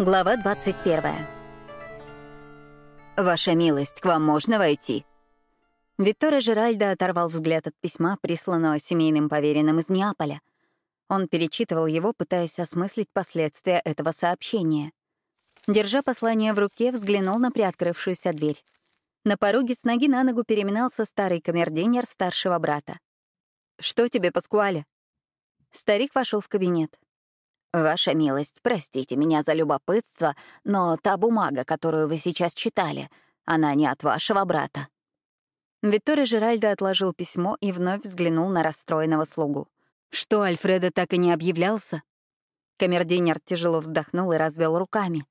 Глава 21. «Ваша милость, к вам можно войти?» Викторе Жеральдо оторвал взгляд от письма, присланного семейным поверенным из Неаполя. Он перечитывал его, пытаясь осмыслить последствия этого сообщения. Держа послание в руке, взглянул на приоткрывшуюся дверь. На пороге с ноги на ногу переминался старый камердинер старшего брата. «Что тебе, Паскуале?» Старик вошел в кабинет. «Ваша милость, простите меня за любопытство, но та бумага, которую вы сейчас читали, она не от вашего брата». Витторе Жеральдо отложил письмо и вновь взглянул на расстроенного слугу. «Что, Альфреда так и не объявлялся?» Камердинер тяжело вздохнул и развел руками.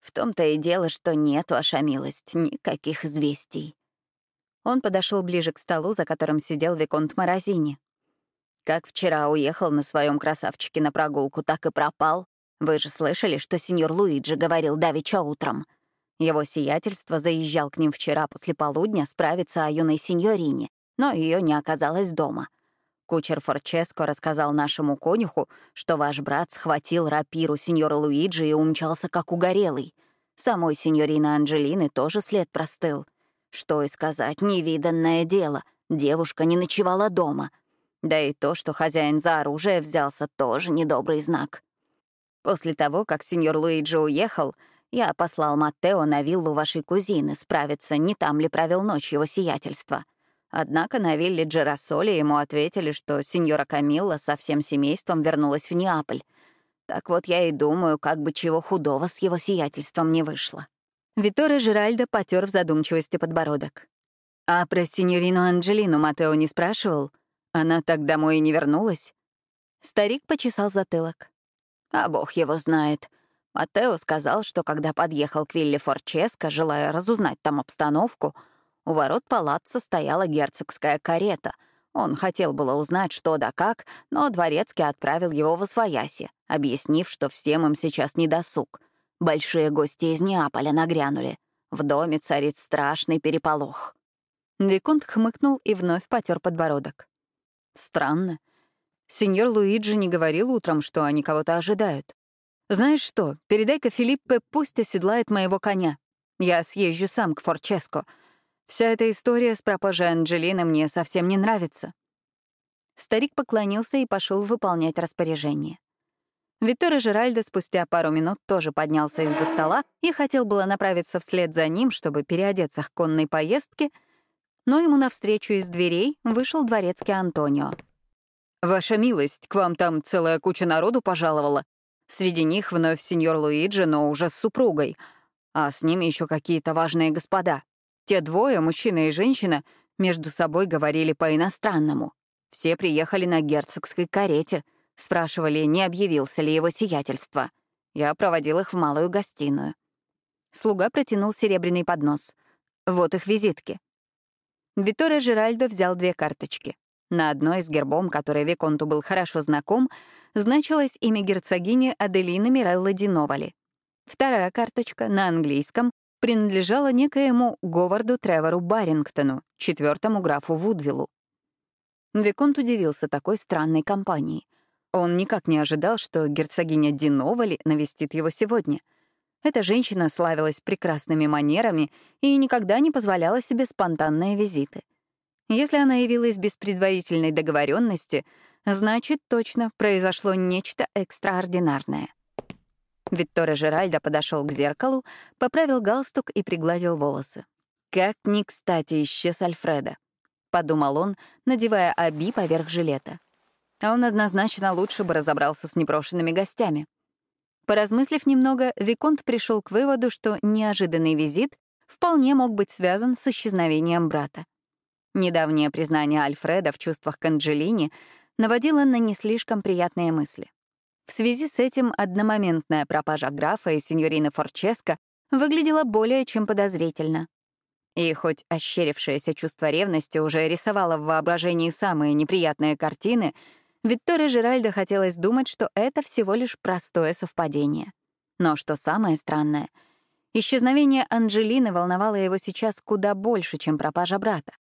«В том-то и дело, что нет, ваша милость, никаких известий». Он подошел ближе к столу, за которым сидел Виконт Морозини. Как вчера уехал на своем красавчике на прогулку, так и пропал. Вы же слышали, что сеньор Луиджи говорил давеча утром. Его сиятельство заезжал к ним вчера после полудня справиться о юной сеньорине, но ее не оказалось дома. Кучер Форческо рассказал нашему конюху, что ваш брат схватил рапиру сеньора Луиджи и умчался как угорелый. Самой сеньорины Анджелины тоже след простыл. Что и сказать, невиданное дело. Девушка не ночевала дома — да и то, что хозяин за оружие взялся, тоже недобрый знак. После того, как сеньор Луиджи уехал, я послал Маттео на виллу вашей кузины справиться, не там ли провел ночь его сиятельства. Однако на вилле Джерасоли ему ответили, что сеньора Камилла со всем семейством вернулась в Неаполь. Так вот я и думаю, как бы чего худого с его сиятельством не вышло. Виторе Жиральдо потер в задумчивости подбородок. А про сеньорину Анджелину Матео не спрашивал? Она так домой и не вернулась? Старик почесал затылок. А бог его знает. Матео сказал, что когда подъехал к вилле Форческо, желая разузнать там обстановку, у ворот палаца стояла герцогская карета. Он хотел было узнать, что да как, но дворецкий отправил его в Освояси, объяснив, что всем им сейчас не досуг. Большие гости из Неаполя нагрянули. В доме царит страшный переполох. Виконт хмыкнул и вновь потер подбородок. Странно. Сеньор Луиджи не говорил утром, что они кого-то ожидают. Знаешь что, передай-ка Филиппе, пусть оседлает моего коня. Я съезжу сам к Форческо. Вся эта история с пропажей Анджелины мне совсем не нравится. Старик поклонился и пошел выполнять распоряжение. Витторе Жеральдо спустя пару минут тоже поднялся из-за стола и хотел было направиться вслед за ним, чтобы переодеться к конной поездке — но ему навстречу из дверей вышел дворецкий Антонио. «Ваша милость, к вам там целая куча народу пожаловала. Среди них вновь сеньор Луиджи, но уже с супругой, а с ними еще какие-то важные господа. Те двое, мужчина и женщина, между собой говорили по-иностранному. Все приехали на герцогской карете, спрашивали, не объявился ли его сиятельство. Я проводил их в малую гостиную. Слуга протянул серебряный поднос. Вот их визитки. Виторе Жиральдо взял две карточки. На одной с гербом, который Виконту был хорошо знаком, значилось имя герцогини Аделины Мирелла Диновали. Вторая карточка на английском принадлежала некоему Говарду Тревору Барингтону, четвертому графу Вудвиллу. Виконт удивился такой странной компании. Он никак не ожидал, что герцогиня Диновали навестит его сегодня — эта женщина славилась прекрасными манерами и никогда не позволяла себе спонтанные визиты. Если она явилась без предварительной договоренности, значит, точно произошло нечто экстраординарное. Викторе Жеральдо подошел к зеркалу, поправил галстук и пригладил волосы. «Как ни кстати исчез Альфреда», — подумал он, надевая оби поверх жилета. А он однозначно лучше бы разобрался с непрошенными гостями. Поразмыслив немного, Виконт пришел к выводу, что неожиданный визит вполне мог быть связан с исчезновением брата. Недавнее признание Альфреда в чувствах к Анджелине наводило на не слишком приятные мысли. В связи с этим одномоментная пропажа графа и сеньорины Форческо выглядела более чем подозрительно. И хоть ощерившееся чувство ревности уже рисовало в воображении самые неприятные картины — Викторе Жиральдо хотелось думать, что это всего лишь простое совпадение. Но что самое странное, исчезновение Анджелины волновало его сейчас куда больше, чем пропажа брата.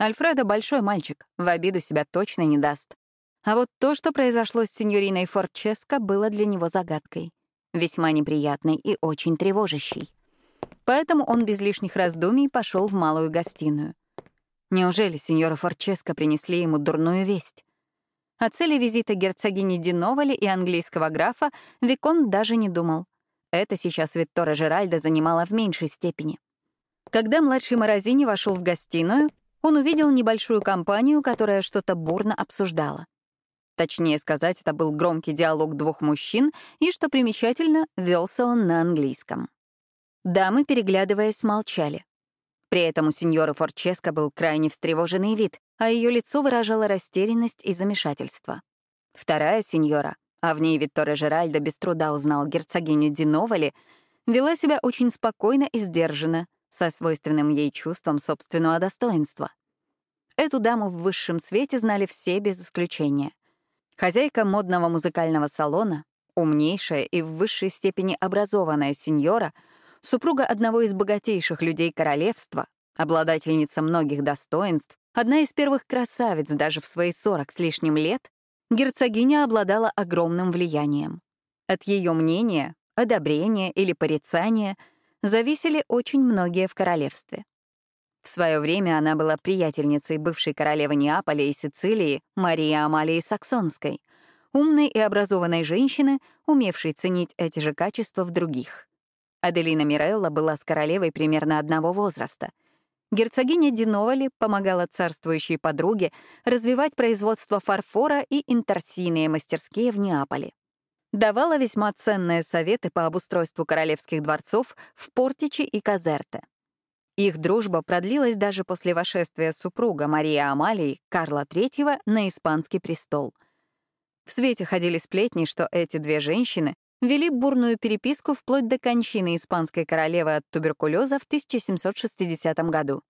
Альфредо — большой мальчик, в обиду себя точно не даст. А вот то, что произошло с сеньориной Форческо, было для него загадкой. весьма неприятный и очень тревожащий. Поэтому он без лишних раздумий пошел в малую гостиную. Неужели сеньора Форческо принесли ему дурную весть? О цели визита герцогини Диновали и английского графа Викон даже не думал. Это сейчас Виктора Жеральда занимало в меньшей степени. Когда младший Морозини вошел в гостиную, он увидел небольшую компанию, которая что-то бурно обсуждала. Точнее сказать, это был громкий диалог двух мужчин, и, что примечательно, велся он на английском. Дамы, переглядываясь, молчали. При этом у сеньоры Форческо был крайне встревоженный вид, а ее лицо выражало растерянность и замешательство. Вторая сеньора, а в ней Виктория Жеральдо без труда узнал герцогиню Диновали, вела себя очень спокойно и сдержанно, со свойственным ей чувством собственного достоинства. Эту даму в высшем свете знали все без исключения. Хозяйка модного музыкального салона, умнейшая и в высшей степени образованная сеньора — супруга одного из богатейших людей королевства, обладательница многих достоинств, одна из первых красавиц даже в свои сорок с лишним лет, герцогиня обладала огромным влиянием. От ее мнения, одобрения или порицания зависели очень многие в королевстве. В свое время она была приятельницей бывшей королевы Неаполя и Сицилии Марии Амалии Саксонской, умной и образованной женщины, умевшей ценить эти же качества в других. Аделина Мирелла была с королевой примерно одного возраста. Герцогиня Диновали помогала царствующей подруге развивать производство фарфора и интерсийные мастерские в Неаполе. Давала весьма ценные советы по обустройству королевских дворцов в Портичи и Казерте. Их дружба продлилась даже после вошествия супруга Марии Амалии Карла III на испанский престол. В свете ходили сплетни, что эти две женщины вели бурную переписку вплоть до кончины испанской королевы от туберкулеза в 1760 году.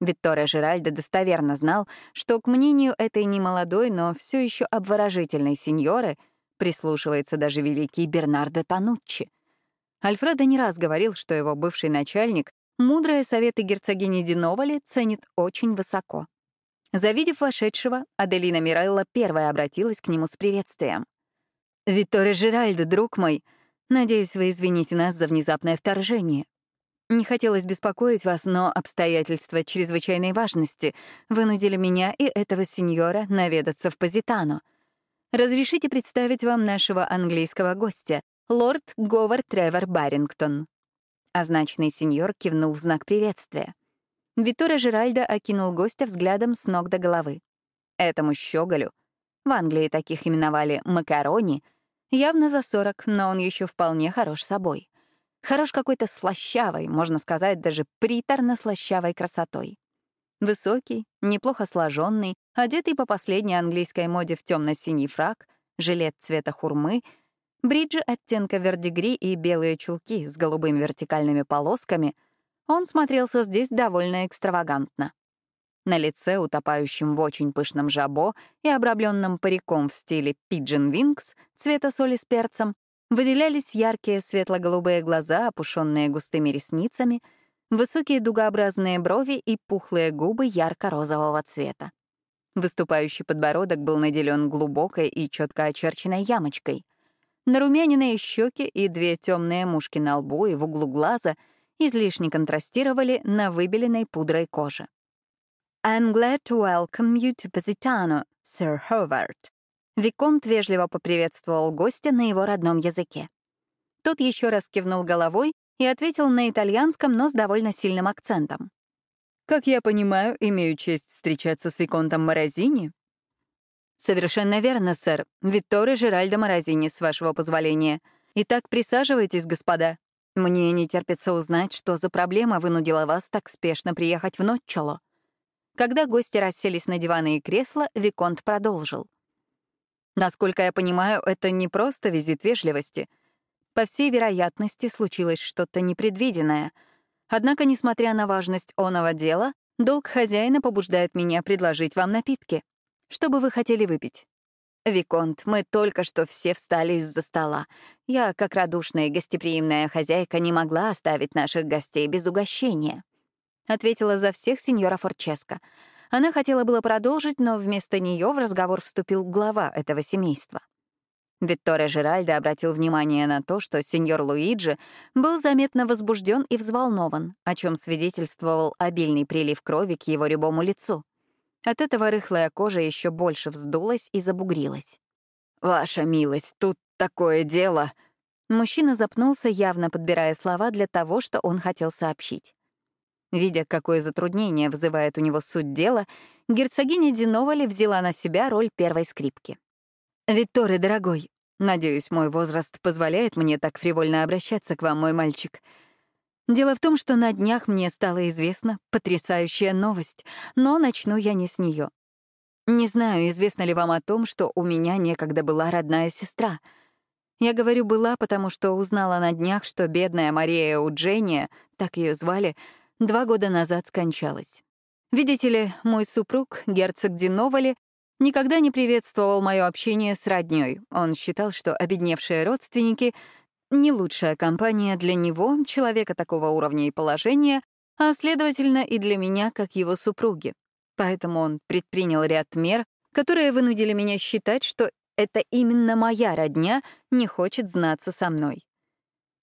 Виктория Жиральдо достоверно знал, что к мнению этой немолодой, но все еще обворожительной сеньоры прислушивается даже великий Бернардо Тануччи. Альфредо не раз говорил, что его бывший начальник мудрые советы герцогини Диновали ценит очень высоко. Завидев вошедшего, Аделина Мирелла первая обратилась к нему с приветствием. «Витторе Жиральдо, друг мой, надеюсь, вы извините нас за внезапное вторжение. Не хотелось беспокоить вас, но обстоятельства чрезвычайной важности вынудили меня и этого сеньора наведаться в Позитано. Разрешите представить вам нашего английского гостя, лорд Говард Тревор Баррингтон». Означенный сеньор кивнул в знак приветствия. Витторе Жиральдо окинул гостя взглядом с ног до головы. Этому щеголю, в Англии таких именовали «макарони», Явно за 40, но он еще вполне хорош собой. Хорош какой-то слащавой, можно сказать, даже приторно-слащавой красотой. Высокий, неплохо сложенный, одетый по последней английской моде в темно-синий фрак, жилет цвета хурмы, бриджи оттенка вердигри и белые чулки с голубыми вертикальными полосками, он смотрелся здесь довольно экстравагантно. На лице, утопающем в очень пышном жабо и обрамленном париком в стиле «пиджин винкс» цвета соли с перцем, выделялись яркие светло-голубые глаза, опушенные густыми ресницами, высокие дугообразные брови и пухлые губы ярко-розового цвета. Выступающий подбородок был наделен глубокой и четко очерченной ямочкой. Нарумяненные щеки и две темные мушки на лбу и в углу глаза излишне контрастировали на выбеленной пудрой коже. I'm glad to welcome you to Positano, Sir Howard. Виконт вежливо поприветствовал гостя на его родном языке. Тот еще раз кивнул головой и ответил на итальянском, но с довольно сильным акцентом. «Как я понимаю, имею честь встречаться с Виконтом Морозини?» «Совершенно верно, сэр. Витторе Жеральдо Морозини, с вашего позволения. Итак, присаживайтесь, господа. Мне не терпится узнать, что за проблема вынудила вас так спешно приехать в Нотчело. Когда гости расселись на диваны и кресла, Виконт продолжил. Насколько я понимаю, это не просто визит вежливости. По всей вероятности, случилось что-то непредвиденное. Однако, несмотря на важность оного дела, долг хозяина побуждает меня предложить вам напитки. Что бы вы хотели выпить? «Виконт, мы только что все встали из-за стола. Я, как радушная и гостеприимная хозяйка, не могла оставить наших гостей без угощения ответила за всех сеньора Форческо. Она хотела было продолжить, но вместо нее в разговор вступил глава этого семейства. Витторе Жеральдо обратил внимание на то, что сеньор Луиджи был заметно возбужден и взволнован, о чем свидетельствовал обильный прилив крови к его рябому лицу. От этого рыхлая кожа еще больше вздулась и забугрилась. «Ваша милость, тут такое дело!» Мужчина запнулся, явно подбирая слова для того, что он хотел сообщить. Видя, какое затруднение вызывает у него суть дела, герцогиня Диновали взяла на себя роль первой скрипки. «Викторе, дорогой, надеюсь, мой возраст позволяет мне так фривольно обращаться к вам, мой мальчик. Дело в том, что на днях мне стала известна потрясающая новость, но начну я не с нее. Не знаю, известно ли вам о том, что у меня некогда была родная сестра. Я говорю «была», потому что узнала на днях, что бедная Мария Уджения, так ее звали, — два года назад скончалась. Видите ли, мой супруг, герцог Диновали, никогда не приветствовал мое общение с роднёй. Он считал, что обедневшие родственники — не лучшая компания для него, человека такого уровня и положения, а, следовательно, и для меня, как его супруги. Поэтому он предпринял ряд мер, которые вынудили меня считать, что это именно моя родня не хочет знаться со мной.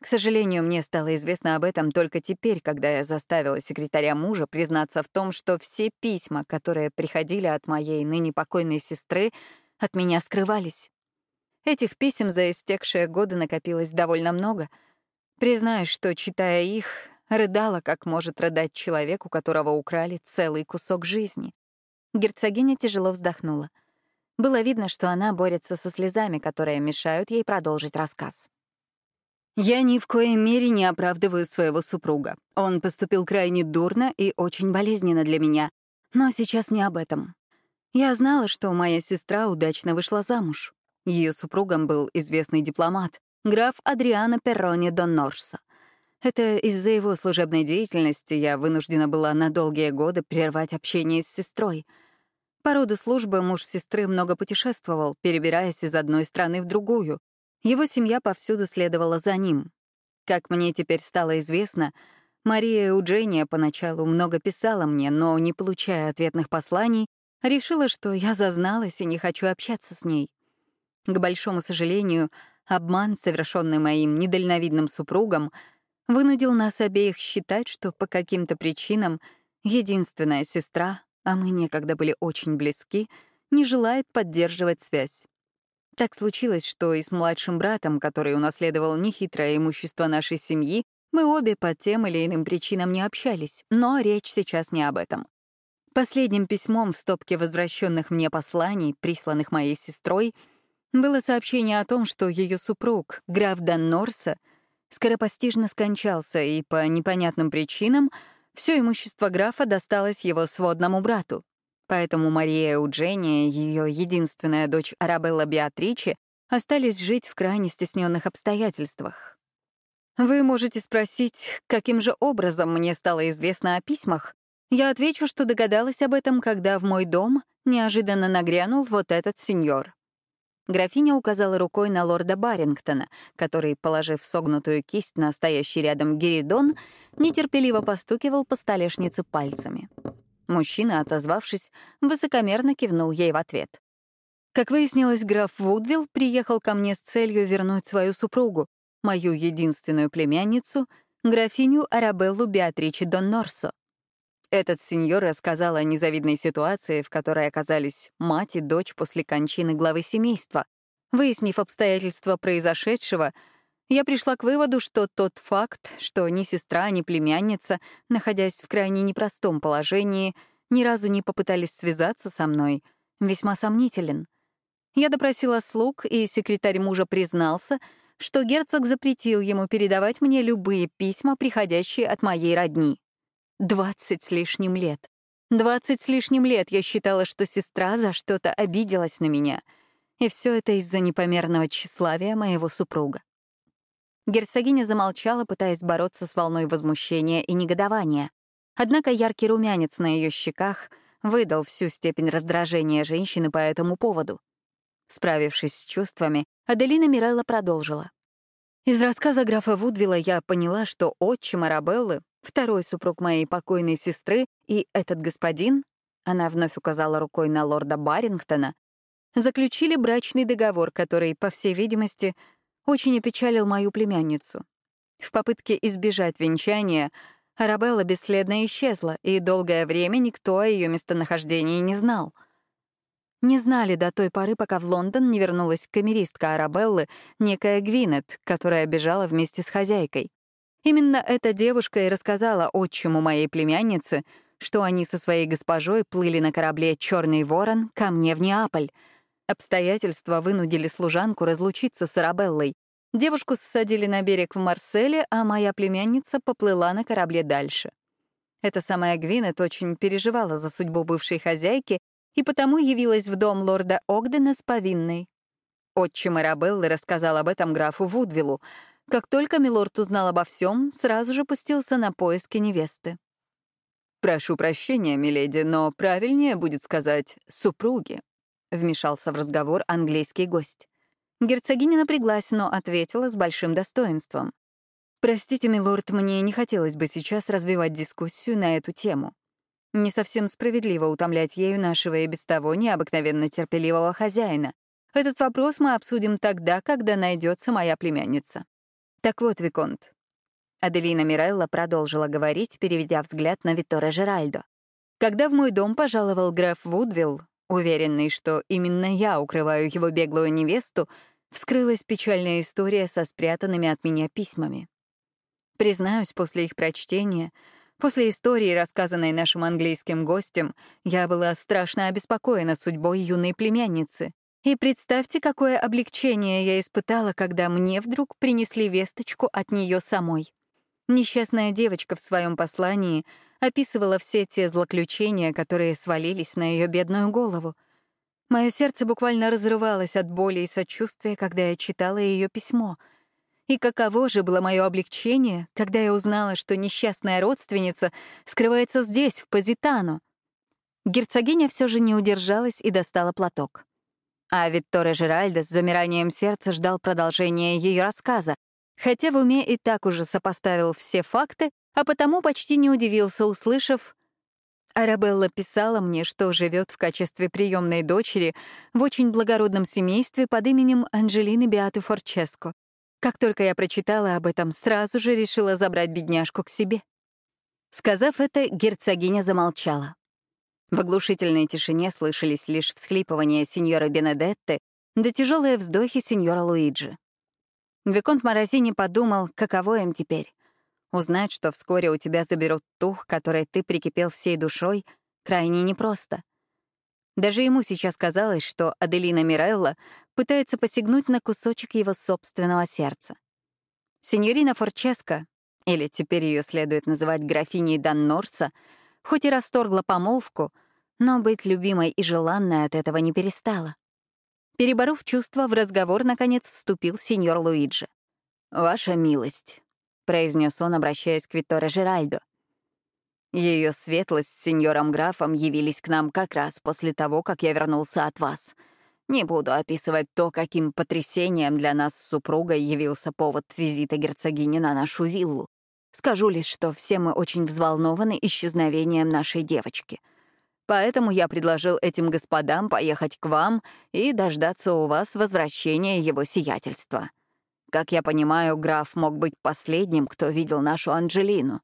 К сожалению, мне стало известно об этом только теперь, когда я заставила секретаря мужа признаться в том, что все письма, которые приходили от моей ныне покойной сестры, от меня скрывались. Этих писем за истекшие годы накопилось довольно много. Признаюсь, что, читая их, рыдала, как может рыдать человек, у которого украли целый кусок жизни. Герцогиня тяжело вздохнула. Было видно, что она борется со слезами, которые мешают ей продолжить рассказ. Я ни в коей мере не оправдываю своего супруга. Он поступил крайне дурно и очень болезненно для меня. Но сейчас не об этом. Я знала, что моя сестра удачно вышла замуж. Ее супругом был известный дипломат, граф Адриано Перрони Доннорса. Это из-за его служебной деятельности я вынуждена была на долгие годы прервать общение с сестрой. По роду службы муж сестры много путешествовал, перебираясь из одной страны в другую, его семья повсюду следовала за ним. Как мне теперь стало известно, Мария Euгения поначалу много писала мне, но, не получая ответных посланий, решила, что я зазналась и не хочу общаться с ней. К большому сожалению, обман, совершенный моим недальновидным супругом, вынудил нас обеих считать, что по каким-то причинам единственная сестра, а мы некогда были очень близки, не желает поддерживать связь. Так случилось, что и с младшим братом, который унаследовал нехитрое имущество нашей семьи, мы обе по тем или иным причинам не общались, но речь сейчас не об этом. Последним письмом в стопке возвращенных мне посланий, присланных моей сестрой, было сообщение о том, что ее супруг, граф Даннорса, скоропостижно скончался, и по непонятным причинам все имущество графа досталось его сводному брату, Поэтому Мария Уджения, ее единственная дочь Арабелла Беатриче, остались жить в крайне стесненных обстоятельствах. Вы можете спросить, каким же образом мне стало известно о письмах? Я отвечу, что догадалась об этом, когда в мой дом неожиданно нагрянул вот этот сеньор. Графиня указала рукой на лорда Барингтона, который, положив согнутую кисть на стоящий рядом Геридон, нетерпеливо постукивал по столешнице пальцами. Мужчина, отозвавшись, высокомерно кивнул ей в ответ. Как выяснилось, граф Вудвилл приехал ко мне с целью вернуть свою супругу, мою единственную племянницу, графиню Арабеллу Беатричи Дон Норсо. Этот сеньор рассказал о незавидной ситуации, в которой оказались мать и дочь после кончины главы семейства. Выяснив обстоятельства произошедшего, я пришла к выводу, что тот факт, что ни сестра, ни племянница, находясь в крайне непростом положении, ни разу не попытались связаться со мной, весьма сомнителен. Я допросила слуг, и секретарь мужа признался, что герцог запретил ему передавать мне любые письма, приходящие от моей родни. Двадцать с лишним лет. Двадцать с лишним лет я считала, что сестра за что-то обиделась на меня. И все это из-за непомерного тщеславия моего супруга. Герцогиня замолчала, пытаясь бороться с волной возмущения и негодования. Однако яркий румянец на ее щеках выдал всю степень раздражения женщины по этому поводу. Справившись с чувствами, Аделина Мирелла продолжила. Из рассказа графа Вудвилла я поняла, что отчим Арабеллы, второй супруг моей покойной сестры, и этот господин, она вновь указала рукой на лорда Барингтона, заключили брачный договор, который, по всей видимости, очень опечалил мою племянницу. В попытке избежать венчания Арабелла бесследно исчезла, и долгое время никто о ее местонахождении не знал. Не знали до той поры, пока в Лондон не вернулась камеристка Арабеллы, некая Гвинет, которая бежала вместе с хозяйкой. Именно эта девушка и рассказала отчиму моей племянницы, что они со своей госпожой плыли на корабле «Черный ворон» ко мне в Неаполь. Обстоятельства вынудили служанку разлучиться с Арабеллой, Девушку ссадили на берег в Марселе, а моя племянница поплыла на корабле дальше. Эта самая Гвинет очень переживала за судьбу бывшей хозяйки и потому явилась в дом лорда Огдена с повинной. Отчим Арабеллы рассказал об этом графу Вудвиллу. Как только милорд узнал обо всем, сразу же пустился на поиски невесты. «Прошу прощения, миледи, но правильнее будет сказать «супруги», — вмешался в разговор английский гость. Герцогиня напряглась, но ответила с большим достоинством. «Простите, милорд, мне не хотелось бы сейчас развивать дискуссию на эту тему. Не совсем справедливо утомлять ею нашего и без того необыкновенно терпеливого хозяина. Этот вопрос мы обсудим тогда, когда найдется моя племянница. Так вот, Виконт». Аделина Мирелла продолжила говорить, переведя взгляд на Виттора Жеральдо. «Когда в мой дом пожаловал граф Вудвилл, Уверенный, что именно я укрываю его беглую невесту, вскрылась печальная история со спрятанными от меня письмами. Признаюсь, после их прочтения, после истории, рассказанной нашим английским гостем, я была страшно обеспокоена судьбой юной племянницы. И представьте, какое облегчение я испытала, когда мне вдруг принесли весточку от нее самой. Несчастная девочка в своем послании — описывала все те злоключения, которые свалились на ее бедную голову. Мое сердце буквально разрывалось от боли и сочувствия, когда я читала ее письмо. И каково же было мое облегчение, когда я узнала, что несчастная родственница скрывается здесь, в Позитано. Герцогиня все же не удержалась и достала платок. А Витторе Жеральдо с замиранием сердца ждал продолжения ее рассказа, хотя в уме и так уже сопоставил все факты а потому почти не удивился, услышав Арабелла писала мне, что живет в качестве приемной дочери в очень благородном семействе под именем Анджелины Беаты Форческо. Как только я прочитала об этом, сразу же решила забрать бедняжку к себе. Сказав это, герцогиня замолчала. В оглушительной тишине слышались лишь всхлипывания сеньора Бенедетты да тяжелые вздохи сеньора Луиджи. Виконт Морозини подумал, каково им теперь. Узнать, что вскоре у тебя заберут ту, которой ты прикипел всей душой, крайне непросто. Даже ему сейчас казалось, что Аделина Мирелла пытается посягнуть на кусочек его собственного сердца. Синьорина Форческо, или теперь ее следует называть графиней Даннорса, хоть и расторгла помолвку, но быть любимой и желанной от этого не перестала. Переборов чувства, в разговор, наконец, вступил сеньор Луиджи. «Ваша милость, — произнес он, обращаясь к Витторе Жеральдо. Ее светлость с сеньором графом явились к нам как раз после того, как я вернулся от вас. Не буду описывать то, каким потрясением для нас с супругой явился повод визита герцогини на нашу виллу. Скажу лишь, что все мы очень взволнованы исчезновением нашей девочки. Поэтому я предложил этим господам поехать к вам и дождаться у вас возвращения его сиятельства. Как я понимаю, граф мог быть последним, кто видел нашу Анджелину.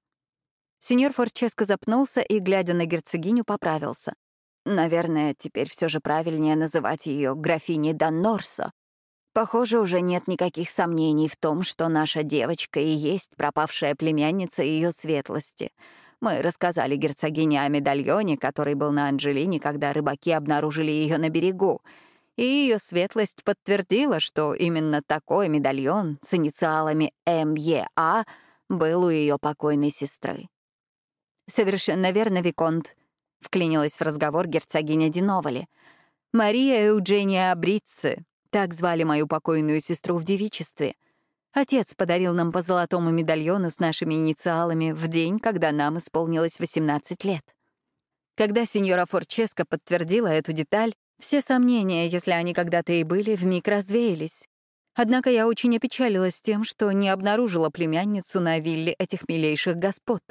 Сеньор Форческо запнулся и, глядя на герцогиню, поправился. Наверное, теперь все же правильнее называть ее графиней Даннорсо. Похоже, уже нет никаких сомнений в том, что наша девочка и есть пропавшая племянница ее светлости. Мы рассказали герцогине о медальоне, который был на Анджелине, когда рыбаки обнаружили ее на берегу — и ее светлость подтвердила, что именно такой медальон с инициалами МЕА был у ее покойной сестры. «Совершенно верно, Виконт», — вклинилась в разговор герцогиня Диновали. «Мария Эуджения Абрицци, так звали мою покойную сестру в девичестве. Отец подарил нам по золотому медальону с нашими инициалами в день, когда нам исполнилось 18 лет». Когда сеньора Форческо подтвердила эту деталь, все сомнения, если они когда-то и были, вмиг развеялись. Однако я очень опечалилась тем, что не обнаружила племянницу на вилле этих милейших господ.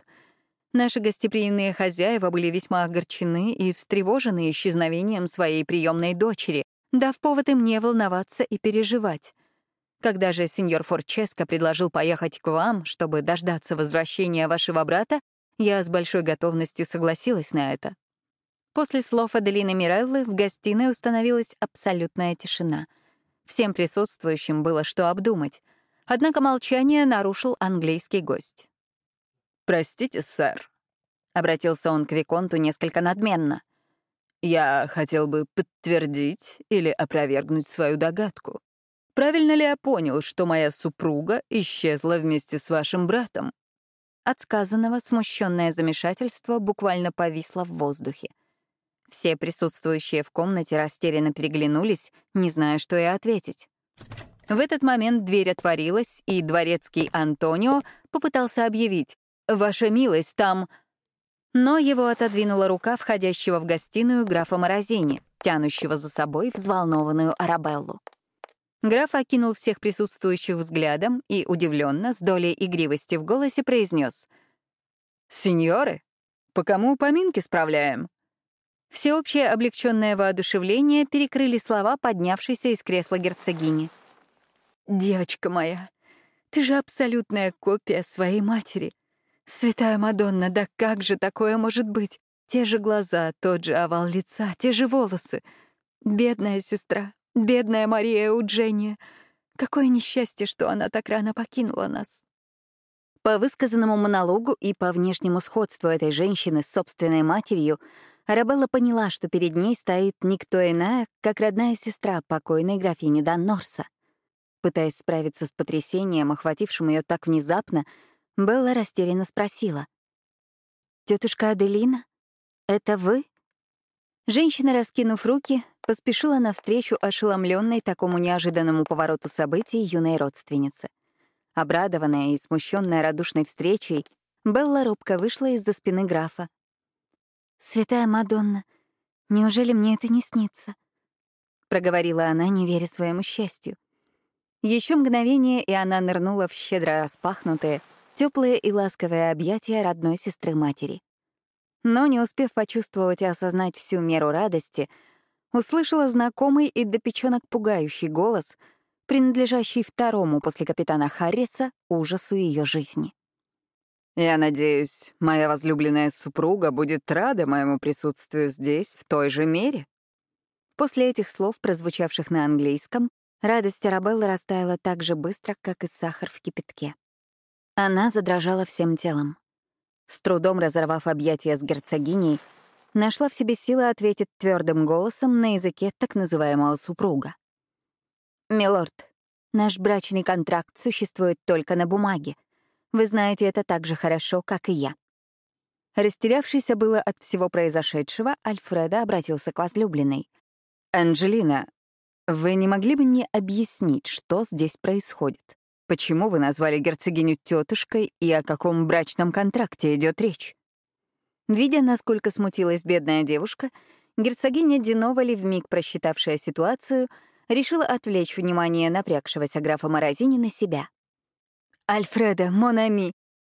Наши гостеприимные хозяева были весьма огорчены и встревожены исчезновением своей приемной дочери, дав повод и мне волноваться и переживать. Когда же сеньор Форческо предложил поехать к вам, чтобы дождаться возвращения вашего брата, я с большой готовностью согласилась на это. После слов Аделины Миреллы в гостиной установилась абсолютная тишина. Всем присутствующим было что обдумать. Однако молчание нарушил английский гость. «Простите, сэр», — обратился он к Виконту несколько надменно. «Я хотел бы подтвердить или опровергнуть свою догадку. Правильно ли я понял, что моя супруга исчезла вместе с вашим братом?» От сказанного смущенное замешательство буквально повисло в воздухе. Все присутствующие в комнате растерянно переглянулись, не зная, что и ответить. В этот момент дверь отворилась, и дворецкий Антонио попытался объявить «Ваша милость, там...» Но его отодвинула рука входящего в гостиную графа Морозини, тянущего за собой взволнованную Арабеллу. Граф окинул всех присутствующих взглядом и, удивленно, с долей игривости в голосе, произнес: «Сеньоры, по кому поминки справляем?» Всеобщее облегченное воодушевление перекрыли слова поднявшейся из кресла герцогини. «Девочка моя, ты же абсолютная копия своей матери. Святая Мадонна, да как же такое может быть? Те же глаза, тот же овал лица, те же волосы. Бедная сестра, бедная Мария Уджения. Какое несчастье, что она так рано покинула нас». По высказанному монологу и по внешнему сходству этой женщины с собственной матерью — Арабелла поняла, что перед ней стоит никто иная, как родная сестра покойной графини Даннорса. Пытаясь справиться с потрясением, охватившим ее так внезапно, Белла растерянно спросила. «Тетушка Аделина, это вы?» Женщина, раскинув руки, поспешила навстречу ошеломленной такому неожиданному повороту событий юной родственницы. Обрадованная и смущенная радушной встречей, Белла робко вышла из-за спины графа, «Святая Мадонна, неужели мне это не снится?» — проговорила она, не веря своему счастью. Еще мгновение, и она нырнула в щедро распахнутые, теплые и ласковые объятия родной сестры матери. Но, не успев почувствовать и осознать всю меру радости, услышала знакомый и до печенок пугающий голос, принадлежащий второму после капитана Харриса ужасу ее жизни. Я надеюсь, моя возлюбленная супруга будет рада моему присутствию здесь в той же мере. После этих слов, прозвучавших на английском, радость Арабеллы растаяла так же быстро, как и сахар в кипятке. Она задрожала всем телом. С трудом разорвав объятия с герцогиней, нашла в себе силы ответить твердым голосом на языке так называемого супруга. «Милорд, наш брачный контракт существует только на бумаге, вы знаете это так же хорошо, как и я». Растерявшийся было от всего произошедшего, Альфреда обратился к возлюбленной. «Анджелина, вы не могли бы мне объяснить, что здесь происходит? Почему вы назвали герцогиню тетушкой и о каком брачном контракте идет речь?» Видя, насколько смутилась бедная девушка, герцогиня Диновали, вмиг просчитавшая ситуацию, решила отвлечь внимание напрягшегося графа Морозини на себя. Альфреда, Монами,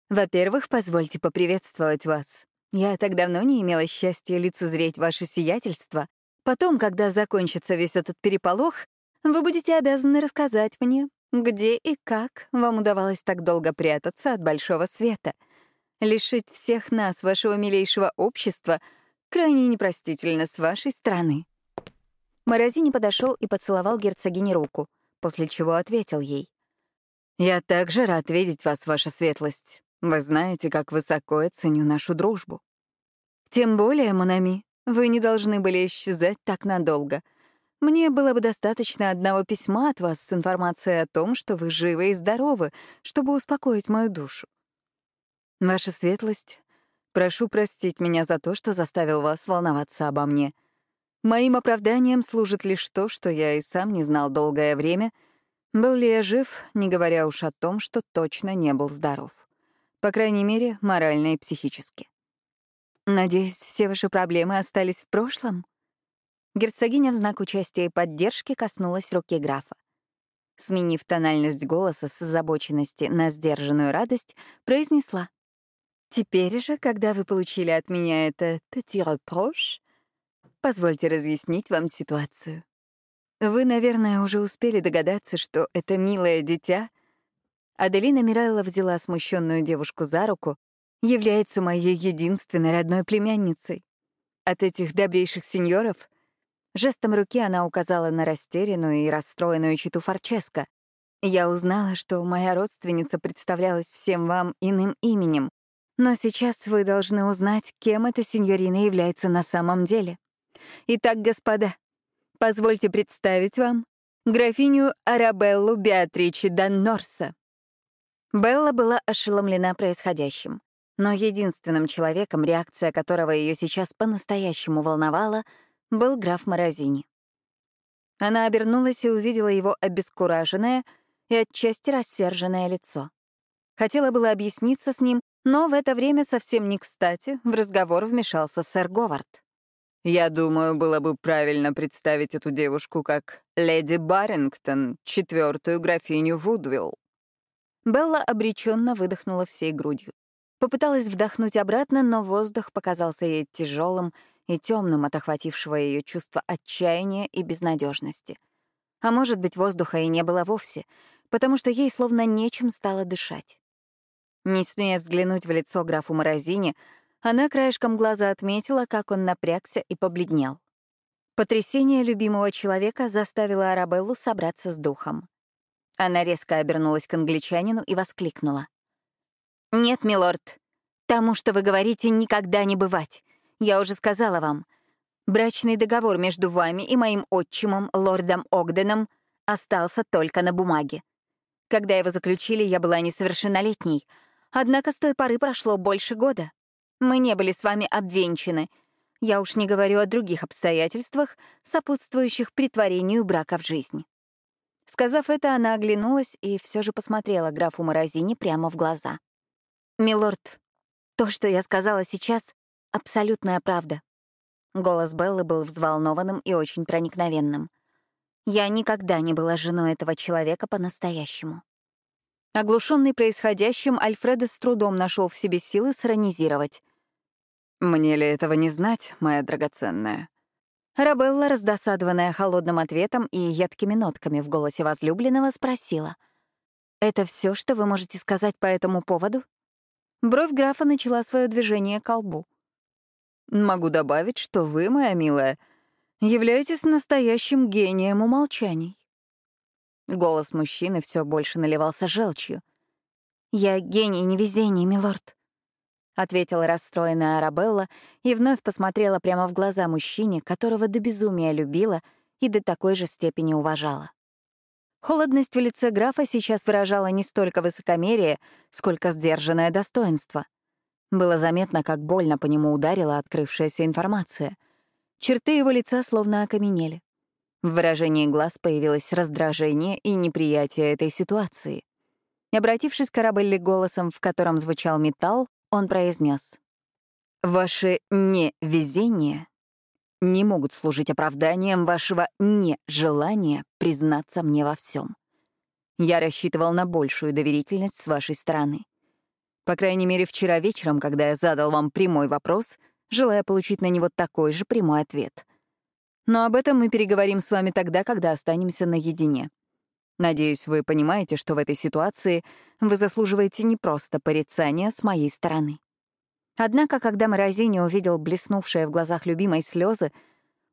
во-первых, позвольте поприветствовать вас. Я так давно не имела счастья лицезреть ваше сиятельство. Потом, когда закончится весь этот переполох, вы будете обязаны рассказать мне, где и как вам удавалось так долго прятаться от большого света. Лишить всех нас, вашего милейшего общества, крайне непростительно с вашей стороны. Морозини подошел и поцеловал герцогине руку, после чего ответил ей. «Я также рад видеть вас, ваша светлость. Вы знаете, как высоко я ценю нашу дружбу». «Тем более, Монами, вы не должны были исчезать так надолго. Мне было бы достаточно одного письма от вас с информацией о том, что вы живы и здоровы, чтобы успокоить мою душу. Ваша светлость, прошу простить меня за то, что заставил вас волноваться обо мне. Моим оправданием служит лишь то, что я и сам не знал долгое время — был ли я жив, не говоря уж о том, что точно не был здоров. По крайней мере, морально и психически. Надеюсь, все ваши проблемы остались в прошлом? Герцогиня в знак участия и поддержки коснулась руки графа. Сменив тональность голоса с озабоченности на сдержанную радость, произнесла. «Теперь же, когда вы получили от меня это «petit reproche», позвольте разъяснить вам ситуацию. Вы, наверное, уже успели догадаться, что это милое дитя Аделина Мирайла взяла смущенную девушку за руку, является моей единственной родной племянницей. От этих добрейших сеньоров жестом руки она указала на растерянную и расстроенную читу Форческо. Я узнала, что моя родственница представлялась всем вам иным именем, но сейчас вы должны узнать, кем эта сеньорина является на самом деле. Итак, господа, позвольте представить вам графиню Арабеллу Беатричи Даннорса. Белла была ошеломлена происходящим, но единственным человеком, реакция которого ее сейчас по-настоящему волновала, был граф Морозини. Она обернулась и увидела его обескураженное и отчасти рассерженное лицо. Хотела было объясниться с ним, но в это время совсем не кстати в разговор вмешался сэр Говард. «Я думаю, было бы правильно представить эту девушку как леди Баррингтон, четвертую графиню Вудвилл», Белла обреченно выдохнула всей грудью. Попыталась вдохнуть обратно, но воздух показался ей тяжелым и темным от охватившего ее чувства отчаяния и безнадежности. А может быть, воздуха и не было вовсе, потому что ей словно нечем стало дышать. Не смея взглянуть в лицо графу Морозини, она краешком глаза отметила, как он напрягся и побледнел. Потрясение любимого человека заставило Арабеллу собраться с духом. Она резко обернулась к англичанину и воскликнула. «Нет, милорд, тому, что вы говорите, никогда не бывать. Я уже сказала вам. Брачный договор между вами и моим отчимом, лордом Огденом, остался только на бумаге. Когда его заключили, я была несовершеннолетней, однако с той поры прошло больше года. Мы не были с вами обвенчаны. Я уж не говорю о других обстоятельствах, сопутствующих притворению брака в жизнь. Сказав это, она оглянулась и все же посмотрела графу Морозини прямо в глаза. «Милорд, то, что я сказала сейчас, — абсолютная правда». Голос Беллы был взволнованным и очень проникновенным. «Я никогда не была женой этого человека по-настоящему». Оглушенный происходящим, Альфредо с трудом нашел в себе силы сиронизировать. «Мне ли этого не знать, моя драгоценная?» Рабелла, раздосадованная холодным ответом и едкими нотками в голосе возлюбленного, спросила. «Это все, что вы можете сказать по этому поводу?» Бровь графа начала свое движение к колбу. «Могу добавить, что вы, моя милая, являетесь настоящим гением умолчаний». Голос мужчины все больше наливался желчью. «Я гений невезения, милорд», ответила расстроенная Арабелла и вновь посмотрела прямо в глаза мужчине, которого до безумия любила и до такой же степени уважала. Холодность в лице графа сейчас выражала не столько высокомерие, сколько сдержанное достоинство. Было заметно, как больно по нему ударила открывшаяся информация. Черты его лица словно окаменели. В выражении глаз появилось раздражение и неприятие этой ситуации. Обратившись к Арабелле голосом, в котором звучал металл, он произнес: «Ваше невезение не могут служить оправданием вашего нежелания признаться мне во всем. Я рассчитывал на большую доверительность с вашей стороны. По крайней мере, вчера вечером, когда я задал вам прямой вопрос, желая получить на него такой же прямой ответ. Но об этом мы переговорим с вами тогда, когда останемся наедине. Надеюсь, вы понимаете, что в этой ситуации вы заслуживаете не просто порицания с моей стороны. Однако, когда Морозини увидел блеснувшие в глазах любимой слезы,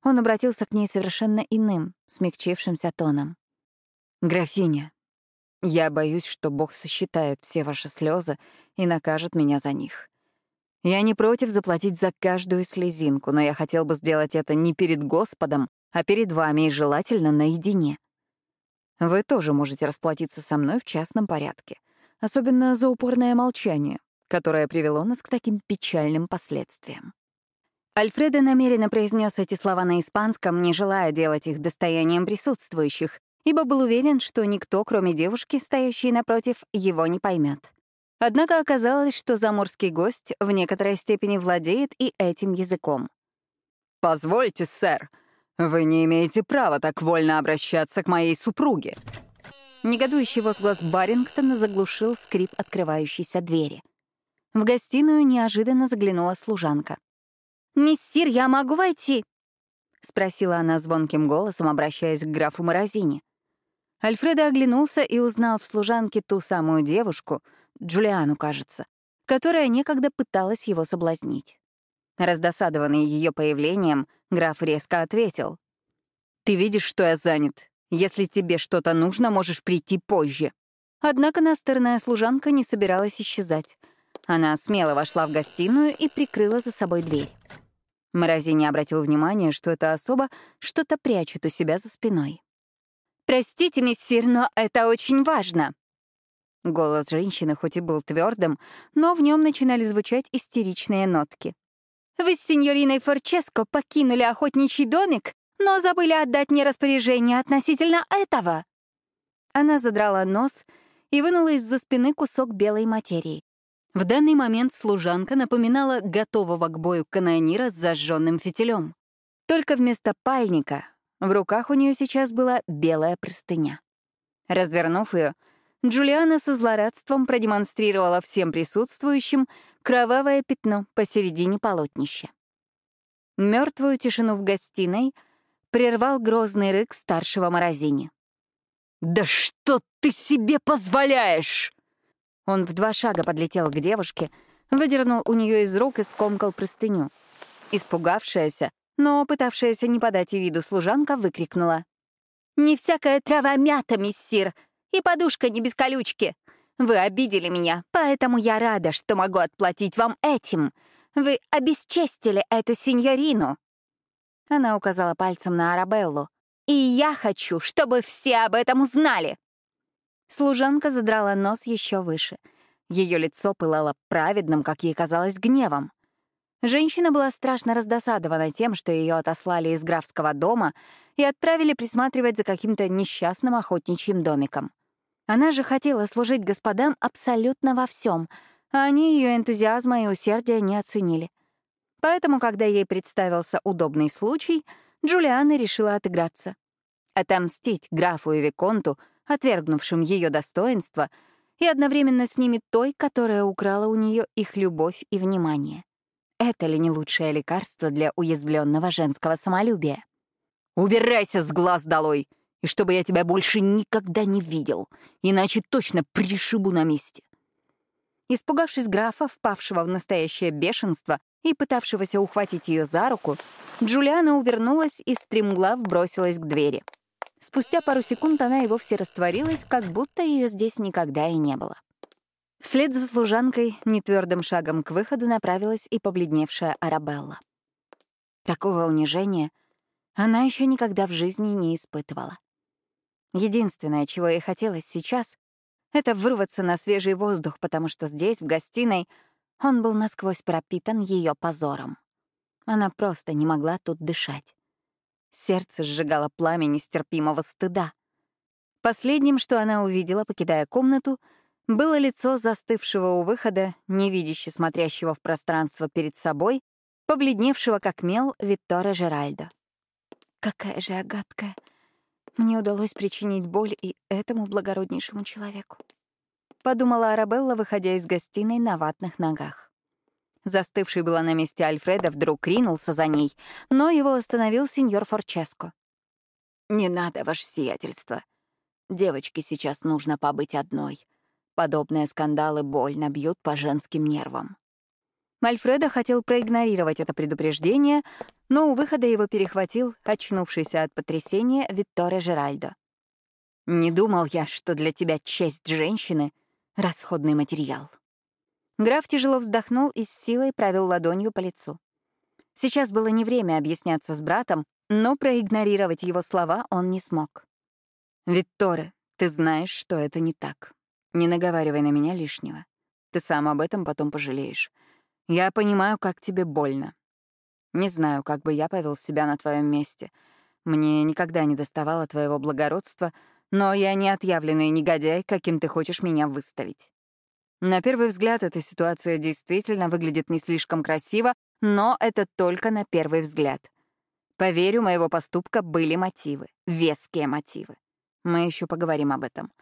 он обратился к ней совершенно иным, смягчившимся тоном. «Графиня, я боюсь, что Бог сосчитает все ваши слезы и накажет меня за них. Я не против заплатить за каждую слезинку, но я хотел бы сделать это не перед Господом, а перед вами и желательно наедине. Вы тоже можете расплатиться со мной в частном порядке, особенно за упорное молчание, которое привело нас к таким печальным последствиям. Альфредо намеренно произнес эти слова на испанском, не желая делать их достоянием присутствующих, ибо был уверен, что никто, кроме девушки, стоящей напротив, его не поймет. Однако оказалось, что заморский гость в некоторой степени владеет и этим языком. «Позвольте, сэр», «Вы не имеете права так вольно обращаться к моей супруге!» Негодующий возглас Барингтона заглушил скрип открывающейся двери. В гостиную неожиданно заглянула служанка. «Мистер, я могу войти?» спросила она звонким голосом, обращаясь к графу Морозине. Альфредо оглянулся и узнал в служанке ту самую девушку, Джулиану, кажется, которая некогда пыталась его соблазнить. Раздосадованный ее появлением, граф резко ответил. «Ты видишь, что я занят. Если тебе что-то нужно, можешь прийти позже». Однако настырная служанка не собиралась исчезать. Она смело вошла в гостиную и прикрыла за собой дверь. Морози не обратил внимания, что эта особа что-то прячет у себя за спиной. «Простите, миссир, но это очень важно!» Голос женщины хоть и был твердым, но в нем начинали звучать истеричные нотки. «Вы с сеньориной Форческо покинули охотничий домик, но забыли отдать мне распоряжение относительно этого!» Она задрала нос и вынула из-за спины кусок белой материи. В данный момент служанка напоминала готового к бою канонира с зажженным фитилем. Только вместо пальника в руках у нее сейчас была белая простыня. Развернув ее, Джулиана со злорадством продемонстрировала всем присутствующим кровавое пятно посередине полотнища. Мертвую тишину в гостиной прервал грозный рык старшего Морозини. «Да что ты себе позволяешь?» Он в два шага подлетел к девушке, выдернул у нее из рук и скомкал простыню. Испугавшаяся, но пытавшаяся не подать и виду служанка выкрикнула. «Не всякая трава мята, миссир, и подушка не без колючки. Вы обидели меня, поэтому я рада, что могу отплатить вам этим. Вы обесчестили эту сеньорину». Она указала пальцем на Арабеллу. «И я хочу, чтобы все об этом узнали!» Служанка задрала нос еще выше. Ее лицо пылало праведным, как ей казалось, гневом. Женщина была страшно раздосадована тем, что ее отослали из графского дома и отправили присматривать за каким-то несчастным охотничьим домиком. Она же хотела служить господам абсолютно во всем, а они ее энтузиазма и усердия не оценили. Поэтому, когда ей представился удобный случай, Джулиана решила отыграться. Отомстить графу и Виконту — отвергнувшим ее достоинство, и одновременно с ними той, которая украла у нее их любовь и внимание. Это ли не лучшее лекарство для уязвленного женского самолюбия? «Убирайся с глаз долой, и чтобы я тебя больше никогда не видел, иначе точно пришибу на месте». Испугавшись графа, впавшего в настоящее бешенство и пытавшегося ухватить ее за руку, Джулиана увернулась и стремглав бросилась к двери. Спустя пару секунд она и вовсе растворилась, как будто ее здесь никогда и не было. Вслед за служанкой нетвердым шагом к выходу направилась и побледневшая Арабелла. Такого унижения она еще никогда в жизни не испытывала. Единственное, чего ей хотелось сейчас, это вырваться на свежий воздух, потому что здесь, в гостиной, он был насквозь пропитан ее позором. Она просто не могла тут дышать. Сердце сжигало пламя нестерпимого стыда. Последним, что она увидела, покидая комнату, было лицо застывшего у выхода, невидяще смотрящего в пространство перед собой, побледневшего как мел Виттора Жеральдо. Какая же агадкая. Мне удалось причинить боль и этому благороднейшему человеку. Подумала Арабелла, выходя из гостиной на ватных ногах. Застывший было на месте Альфреда вдруг ринулся за ней, но его остановил сеньор Форческо. «Не надо, ваше сиятельство. Девочке сейчас нужно побыть одной. Подобные скандалы больно бьют по женским нервам». Альфредо хотел проигнорировать это предупреждение, но у выхода его перехватил очнувшийся от потрясения Витторе Жеральдо. «Не думал я, что для тебя честь женщины — расходный материал». Граф тяжело вздохнул и с силой провел ладонью по лицу. Сейчас было не время объясняться с братом, но проигнорировать его слова он не смог. «Витторе, ты знаешь, что это не так. Не наговаривай на меня лишнего. Ты сам об этом потом пожалеешь. Я понимаю, как тебе больно. Не знаю, как бы я повел себя на твоем месте. Мне никогда не доставало твоего благородства, но я не отъявленный негодяй, каким ты хочешь меня выставить. На первый взгляд эта ситуация действительно выглядит не слишком красиво, но это только на первый взгляд. Поверю, моего поступка были мотивы, веские мотивы. Мы еще поговорим об этом.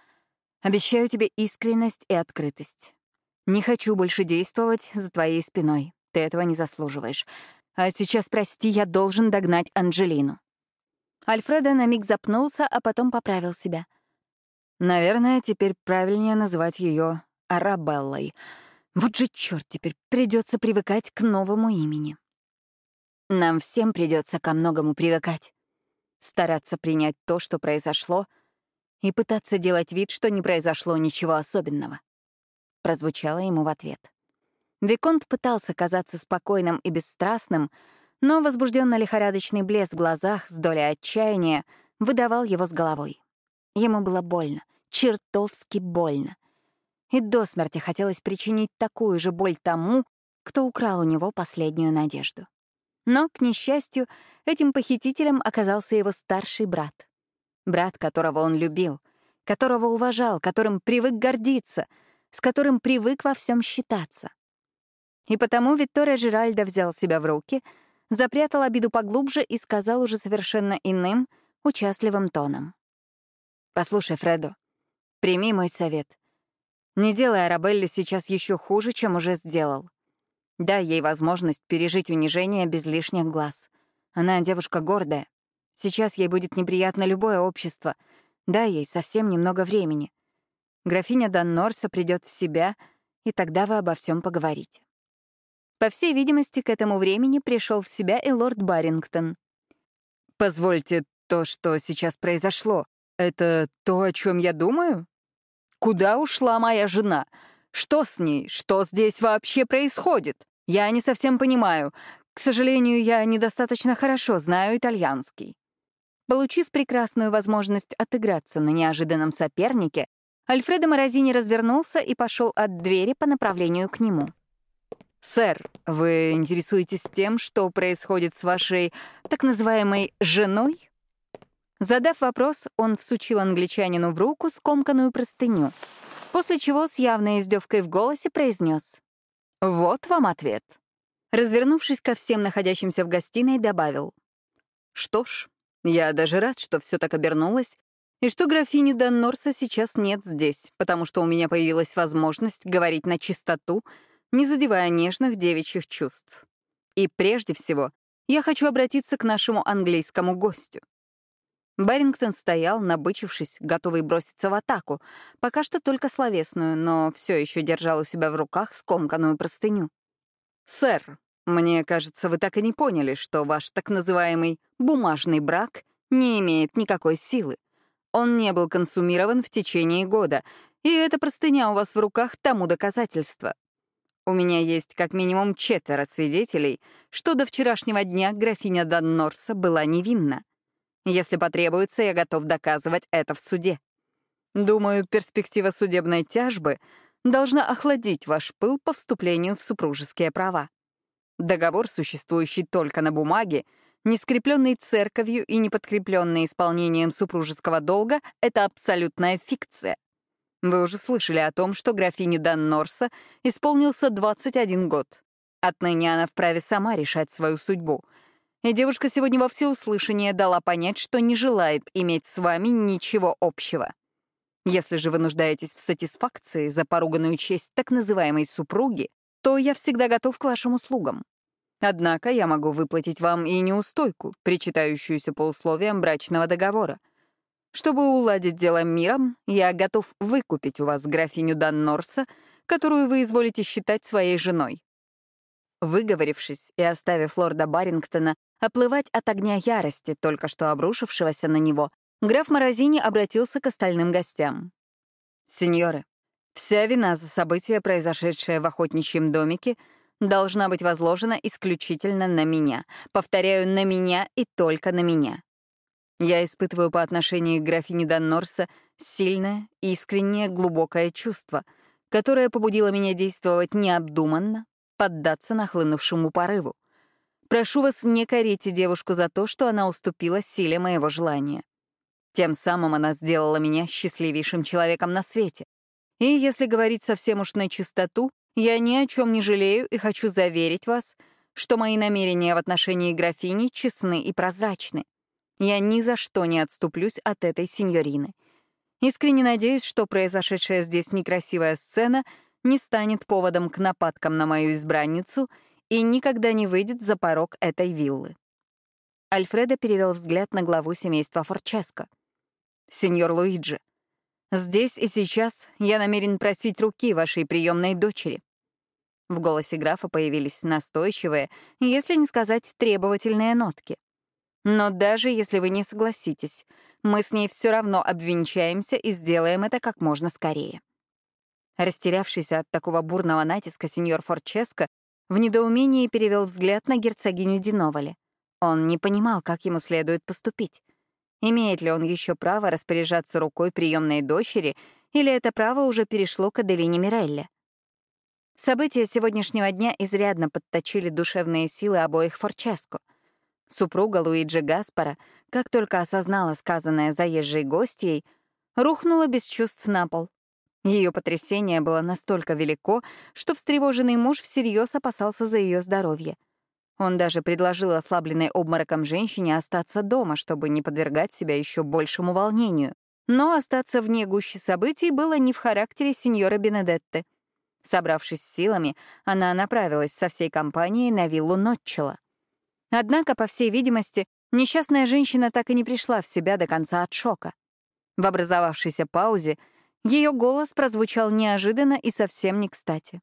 Обещаю тебе искренность и открытость. Не хочу больше действовать за твоей спиной. Ты этого не заслуживаешь. А сейчас, прости, я должен догнать Анджелину. Альфредо на миг запнулся, а потом поправил себя. Наверное, теперь правильнее называть ее Арабеллой. Вот же черт, теперь придется привыкать к новому имени. Нам всем придется ко многому привыкать. Стараться принять то, что произошло, и пытаться делать вид, что не произошло ничего особенного. Прозвучало ему в ответ. Виконт пытался казаться спокойным и бесстрастным, но возбужденно-лихорадочный блеск в глазах с долей отчаяния выдавал его с головой. Ему было больно, чертовски больно. И до смерти хотелось причинить такую же боль тому, кто украл у него последнюю надежду. Но, к несчастью, этим похитителем оказался его старший брат. Брат, которого он любил, которого уважал, которым привык гордиться, с которым привык во всем считаться. И потому Виктория Жиральда взял себя в руки, запрятал обиду поглубже и сказал уже совершенно иным, участливым тоном. «Послушай, Фредо, прими мой совет. Не делай Арабелле сейчас еще хуже, чем уже сделал. Дай ей возможность пережить унижение без лишних глаз. Она девушка гордая. Сейчас ей будет неприятно любое общество. Дай ей совсем немного времени. Графиня Даннорса придет в себя, и тогда вы обо всем поговорите. По всей видимости, к этому времени пришел в себя и лорд Барингтон. «Позвольте, то, что сейчас произошло, это то, о чем я думаю? Куда ушла моя жена? Что с ней? Что здесь вообще происходит? Я не совсем понимаю. К сожалению, я недостаточно хорошо знаю итальянский. Получив прекрасную возможность отыграться на неожиданном сопернике, Альфредо Морозини развернулся и пошел от двери по направлению к нему. «Сэр, вы интересуетесь тем, что происходит с вашей так называемой «женой»?» Задав вопрос, он всучил англичанину в руку скомканную простыню — после чего с явной издевкой в голосе произнес. «Вот вам ответ». Развернувшись ко всем находящимся в гостиной, добавил. «Что ж, я даже рад, что все так обернулось, и что графини Даннорса сейчас нет здесь, потому что у меня появилась возможность говорить на чистоту, не задевая нежных девичьих чувств. И прежде всего, я хочу обратиться к нашему английскому гостю. Барингтон стоял, набычившись, готовый броситься в атаку, пока что только словесную, но все еще держал у себя в руках скомканную простыню. «Сэр, мне кажется, вы так и не поняли, что ваш так называемый «бумажный брак» не имеет никакой силы. Он не был консумирован в течение года, и эта простыня у вас в руках тому доказательство. У меня есть как минимум четверо свидетелей, что до вчерашнего дня графиня Даннорса была невинна. Если потребуется, я готов доказывать это в суде. Думаю, перспектива судебной тяжбы должна охладить ваш пыл по вступлению в супружеские права. Договор, существующий только на бумаге, не скрепленный церковью и не подкрепленный исполнением супружеского долга, — это абсолютная фикция. Вы уже слышали о том, что графине Дан Норса исполнился 21 год. Отныне она вправе сама решать свою судьбу — и девушка сегодня во всеуслышание дала понять, что не желает иметь с вами ничего общего. Если же вы нуждаетесь в сатисфакции за поруганную честь так называемой супруги, то я всегда готов к вашим услугам. Однако я могу выплатить вам и неустойку, причитающуюся по условиям брачного договора. Чтобы уладить дело миром, я готов выкупить у вас графиню Даннорса, которую вы изволите считать своей женой. Выговорившись и оставив лорда Барингтона оплывать от огня ярости, только что обрушившегося на него, граф Морозини обратился к остальным гостям. «Сеньоры, вся вина за события, произошедшее в охотничьем домике, должна быть возложена исключительно на меня. Повторяю, на меня и только на меня. Я испытываю по отношению к графине Даннорса сильное, искреннее, глубокое чувство, которое побудило меня действовать необдуманно, поддаться нахлынувшему порыву. Прошу вас, не корите девушку за то, что она уступила силе моего желания. Тем самым она сделала меня счастливейшим человеком на свете. И если говорить совсем уж на чистоту, я ни о чем не жалею и хочу заверить вас, что мои намерения в отношении графини честны и прозрачны. Я ни за что не отступлюсь от этой сеньорины. Искренне надеюсь, что произошедшая здесь некрасивая сцена не станет поводом к нападкам на мою избранницу — и никогда не выйдет за порог этой виллы. Альфредо перевел взгляд на главу семейства Форческо. «Сеньор Луиджи, здесь и сейчас я намерен просить руки вашей приемной дочери». В голосе графа появились настойчивые, если не сказать требовательные нотки. «Но даже если вы не согласитесь, мы с ней все равно обвенчаемся и сделаем это как можно скорее». Растерявшийся от такого бурного натиска сеньор Форческо в недоумении перевел взгляд на герцогиню Диновали. Он не понимал, как ему следует поступить. Имеет ли он еще право распоряжаться рукой приемной дочери, или это право уже перешло к Аделине Мирелле? События сегодняшнего дня изрядно подточили душевные силы обоих Форческо. Супруга Луиджи Гаспара, как только осознала сказанное заезжей гостьей, рухнула без чувств на пол. Ее потрясение было настолько велико, что встревоженный муж всерьез опасался за ее здоровье — он даже предложил ослабленной обмороком женщине остаться дома, чтобы не подвергать себя еще большему волнению. Но остаться вне гущи событий было не в характере сеньора Бенедетты. Собравшись с силами, она направилась со всей компанией на виллу Нотчела. Однако, по всей видимости, несчастная женщина так и не пришла в себя до конца от шока. В образовавшейся паузе ее голос прозвучал неожиданно и совсем не кстати.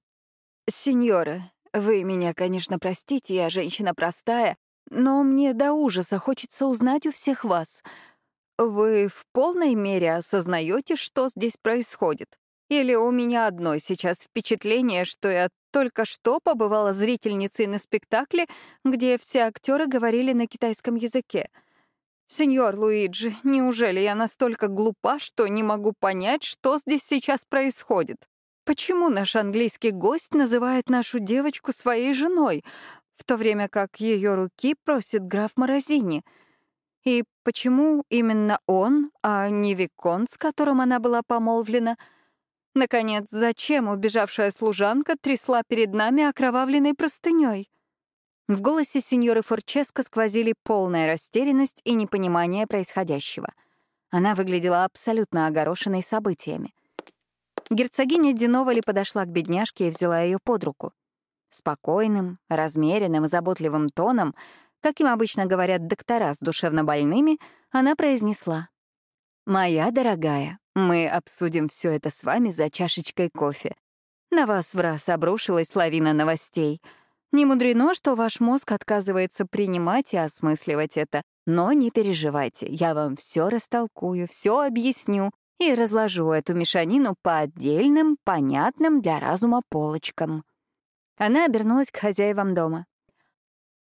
«Сеньора, вы меня, конечно, простите, я женщина простая, но мне до ужаса хочется узнать у всех вас. Вы в полной мере осознаете, что здесь происходит? Или у меня одной сейчас впечатление, что я только что побывала зрительницей на спектакле, где все актеры говорили на китайском языке? Сеньор Луиджи, неужели я настолько глупа, что не могу понять, что здесь сейчас происходит? Почему наш английский гость называет нашу девочку своей женой, в то время как ее руки просит граф Морозини? И почему именно он, а не Виконт, с которым она была помолвлена? Наконец, зачем убежавшая служанка трясла перед нами окровавленной простыней? В голосе сеньоры Форческо сквозили полная растерянность и непонимание происходящего. Она выглядела абсолютно огорошенной событиями. Герцогиня Диновали подошла к бедняжке и взяла ее под руку. Спокойным, размеренным, заботливым тоном, как им обычно говорят доктора с душевнобольными, она произнесла. «Моя дорогая, мы обсудим все это с вами за чашечкой кофе. На вас в раз обрушилась лавина новостей. Не мудрено, что ваш мозг отказывается принимать и осмысливать это. Но не переживайте, я вам все растолкую, все объясню, и разложу эту мешанину по отдельным, понятным для разума полочкам. Она обернулась к хозяевам дома.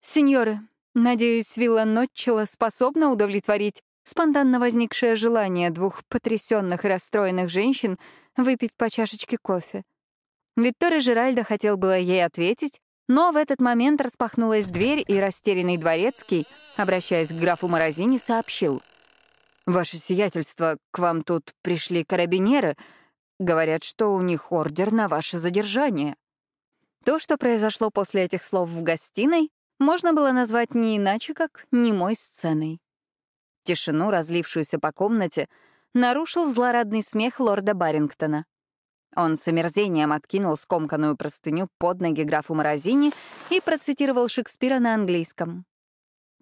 «Сеньоры, надеюсь, вилла Нотчела способна удовлетворить спонтанно возникшее желание двух потрясенных и расстроенных женщин выпить по чашечке кофе». Виктория Жеральда хотел было ей ответить, но в этот момент распахнулась дверь, и растерянный дворецкий, обращаясь к графу Морозини, сообщил — «Ваше сиятельство, к вам тут пришли карабинеры. Говорят, что у них ордер на ваше задержание». То, что произошло после этих слов в гостиной, можно было назвать не иначе, как немой сценой. Тишину, разлившуюся по комнате, нарушил злорадный смех лорда Барингтона. Он с омерзением откинул скомканную простыню под ноги графу Морозини и процитировал Шекспира на английском.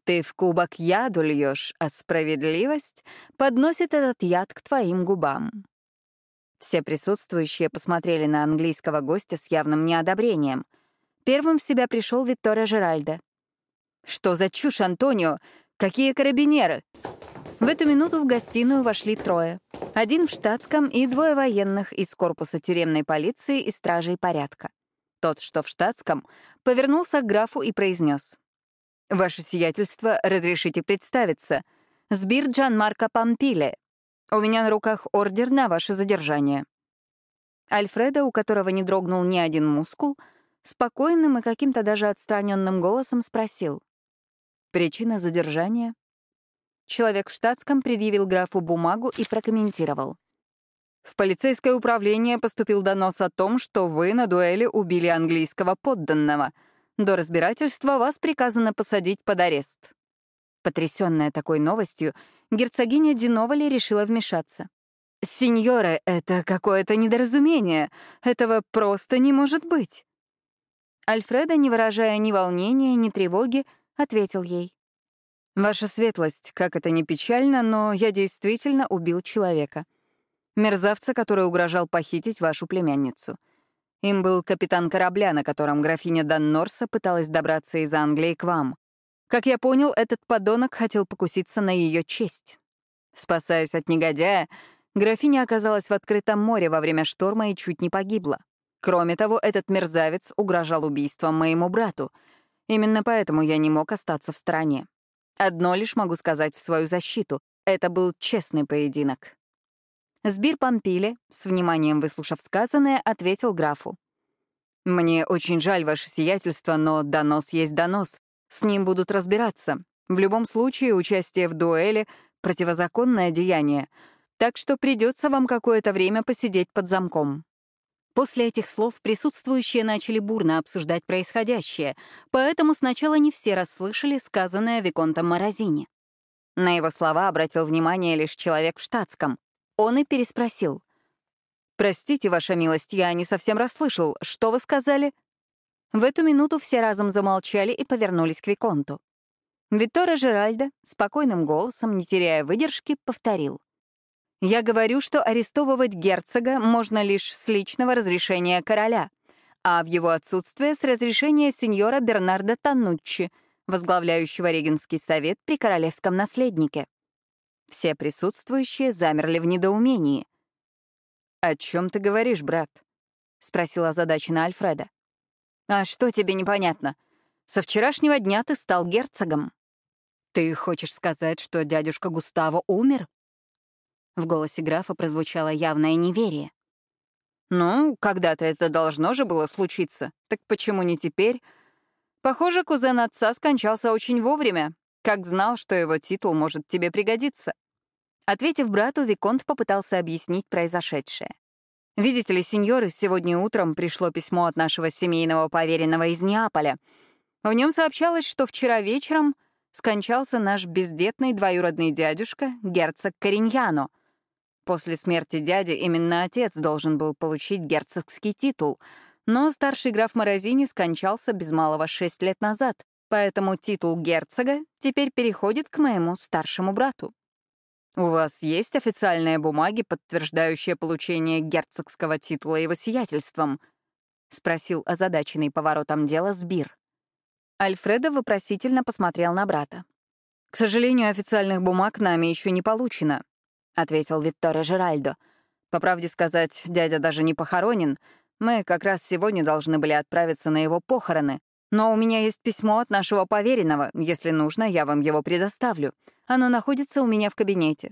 Ты в кубок яду льешь, а справедливость подносит этот яд к твоим губам. Все присутствующие посмотрели на английского гостя с явным неодобрением. Первым в себя пришел Виктория Жеральда. «Что за чушь, Антонио? Какие карабинеры?» В эту минуту в гостиную вошли трое. Один в штатском и двое военных из корпуса тюремной полиции и стражей порядка. Тот, что в штатском, повернулся к графу и произнес. «Ваше сиятельство, разрешите представиться. Сбир Джан Марко Пампиле. У меня на руках ордер на ваше задержание». Альфреда, у которого не дрогнул ни один мускул, спокойным и каким-то даже отстраненным голосом спросил. «Причина задержания?» Человек в штатском предъявил графу бумагу и прокомментировал. В полицейское управление поступил донос о том, что вы на дуэли убили английского подданного — до разбирательства вас приказано посадить под арест». Потрясённая такой новостью, герцогиня Диновали решила вмешаться. «Сеньоры, это какое-то недоразумение. Этого просто не может быть». Альфреда, не выражая ни волнения, ни тревоги, ответил ей. «Ваша светлость, как это ни печально, но я действительно убил человека. Мерзавца, который угрожал похитить вашу племянницу. Им был капитан корабля, на котором графиня Даннорса пыталась добраться из Англии к вам. Как я понял, этот подонок хотел покуситься на ее честь. Спасаясь от негодяя, графиня оказалась в открытом море во время шторма и чуть не погибла. Кроме того, этот мерзавец угрожал убийством моему брату. Именно поэтому я не мог остаться в стороне. Одно лишь могу сказать в свою защиту. Это был честный поединок. Сбир Помпили, с вниманием выслушав сказанное, ответил графу. «Мне очень жаль, ваше сиятельство, но донос есть донос. С ним будут разбираться. В любом случае, участие в дуэли — противозаконное деяние, так что придется вам какое-то время посидеть под замком». После этих слов присутствующие начали бурно обсуждать происходящее, поэтому сначала не все расслышали сказанное Виконтом Морозини. На его слова обратил внимание лишь человек в штатском. Он и переспросил. «Простите, ваша милость, я не совсем расслышал. Что вы сказали?» В эту минуту все разом замолчали и повернулись к Виконту. Витторе Жеральдо, спокойным голосом, не теряя выдержки, повторил. «Я говорю, что арестовывать герцога можно лишь с личного разрешения короля, а в его отсутствие с разрешения сеньора Бернарда Тануччи, возглавляющего Регенский совет при королевском наследнике. Все присутствующие замерли в недоумении. «О чем ты говоришь, брат?» — спросила озадачена Альфреда. «А что тебе непонятно? Со вчерашнего дня ты стал герцогом. Ты хочешь сказать, что дядюшка Густаво умер?» В голосе графа прозвучало явное неверие. «Ну, когда-то это должно же было случиться. Так почему не теперь? Похоже, кузен отца скончался очень вовремя, как знал, что его титул может тебе пригодиться. Ответив брату, Виконт попытался объяснить произошедшее. «Видите ли, сеньоры, сегодня утром пришло письмо от нашего семейного поверенного из Неаполя. В нем сообщалось, что вчера вечером скончался наш бездетный двоюродный дядюшка, герцог Кориньяно. После смерти дяди именно отец должен был получить герцогский титул, но старший граф Морозини скончался без малого шесть лет назад, Поэтому титул герцога теперь переходит к моему старшему брату. У вас есть официальные бумаги, подтверждающие получение герцогского титула его сиятельством? спросил озадаченный поворотом дела Сбир. Альфредо вопросительно посмотрел на брата. «К сожалению, официальных бумаг нами еще не получено», — ответил Викторе Жеральдо. «По правде сказать, дядя даже не похоронен. Мы как раз сегодня должны были отправиться на его похороны, но у меня есть письмо от нашего поверенного. Если нужно, я вам его предоставлю. Оно находится у меня в кабинете.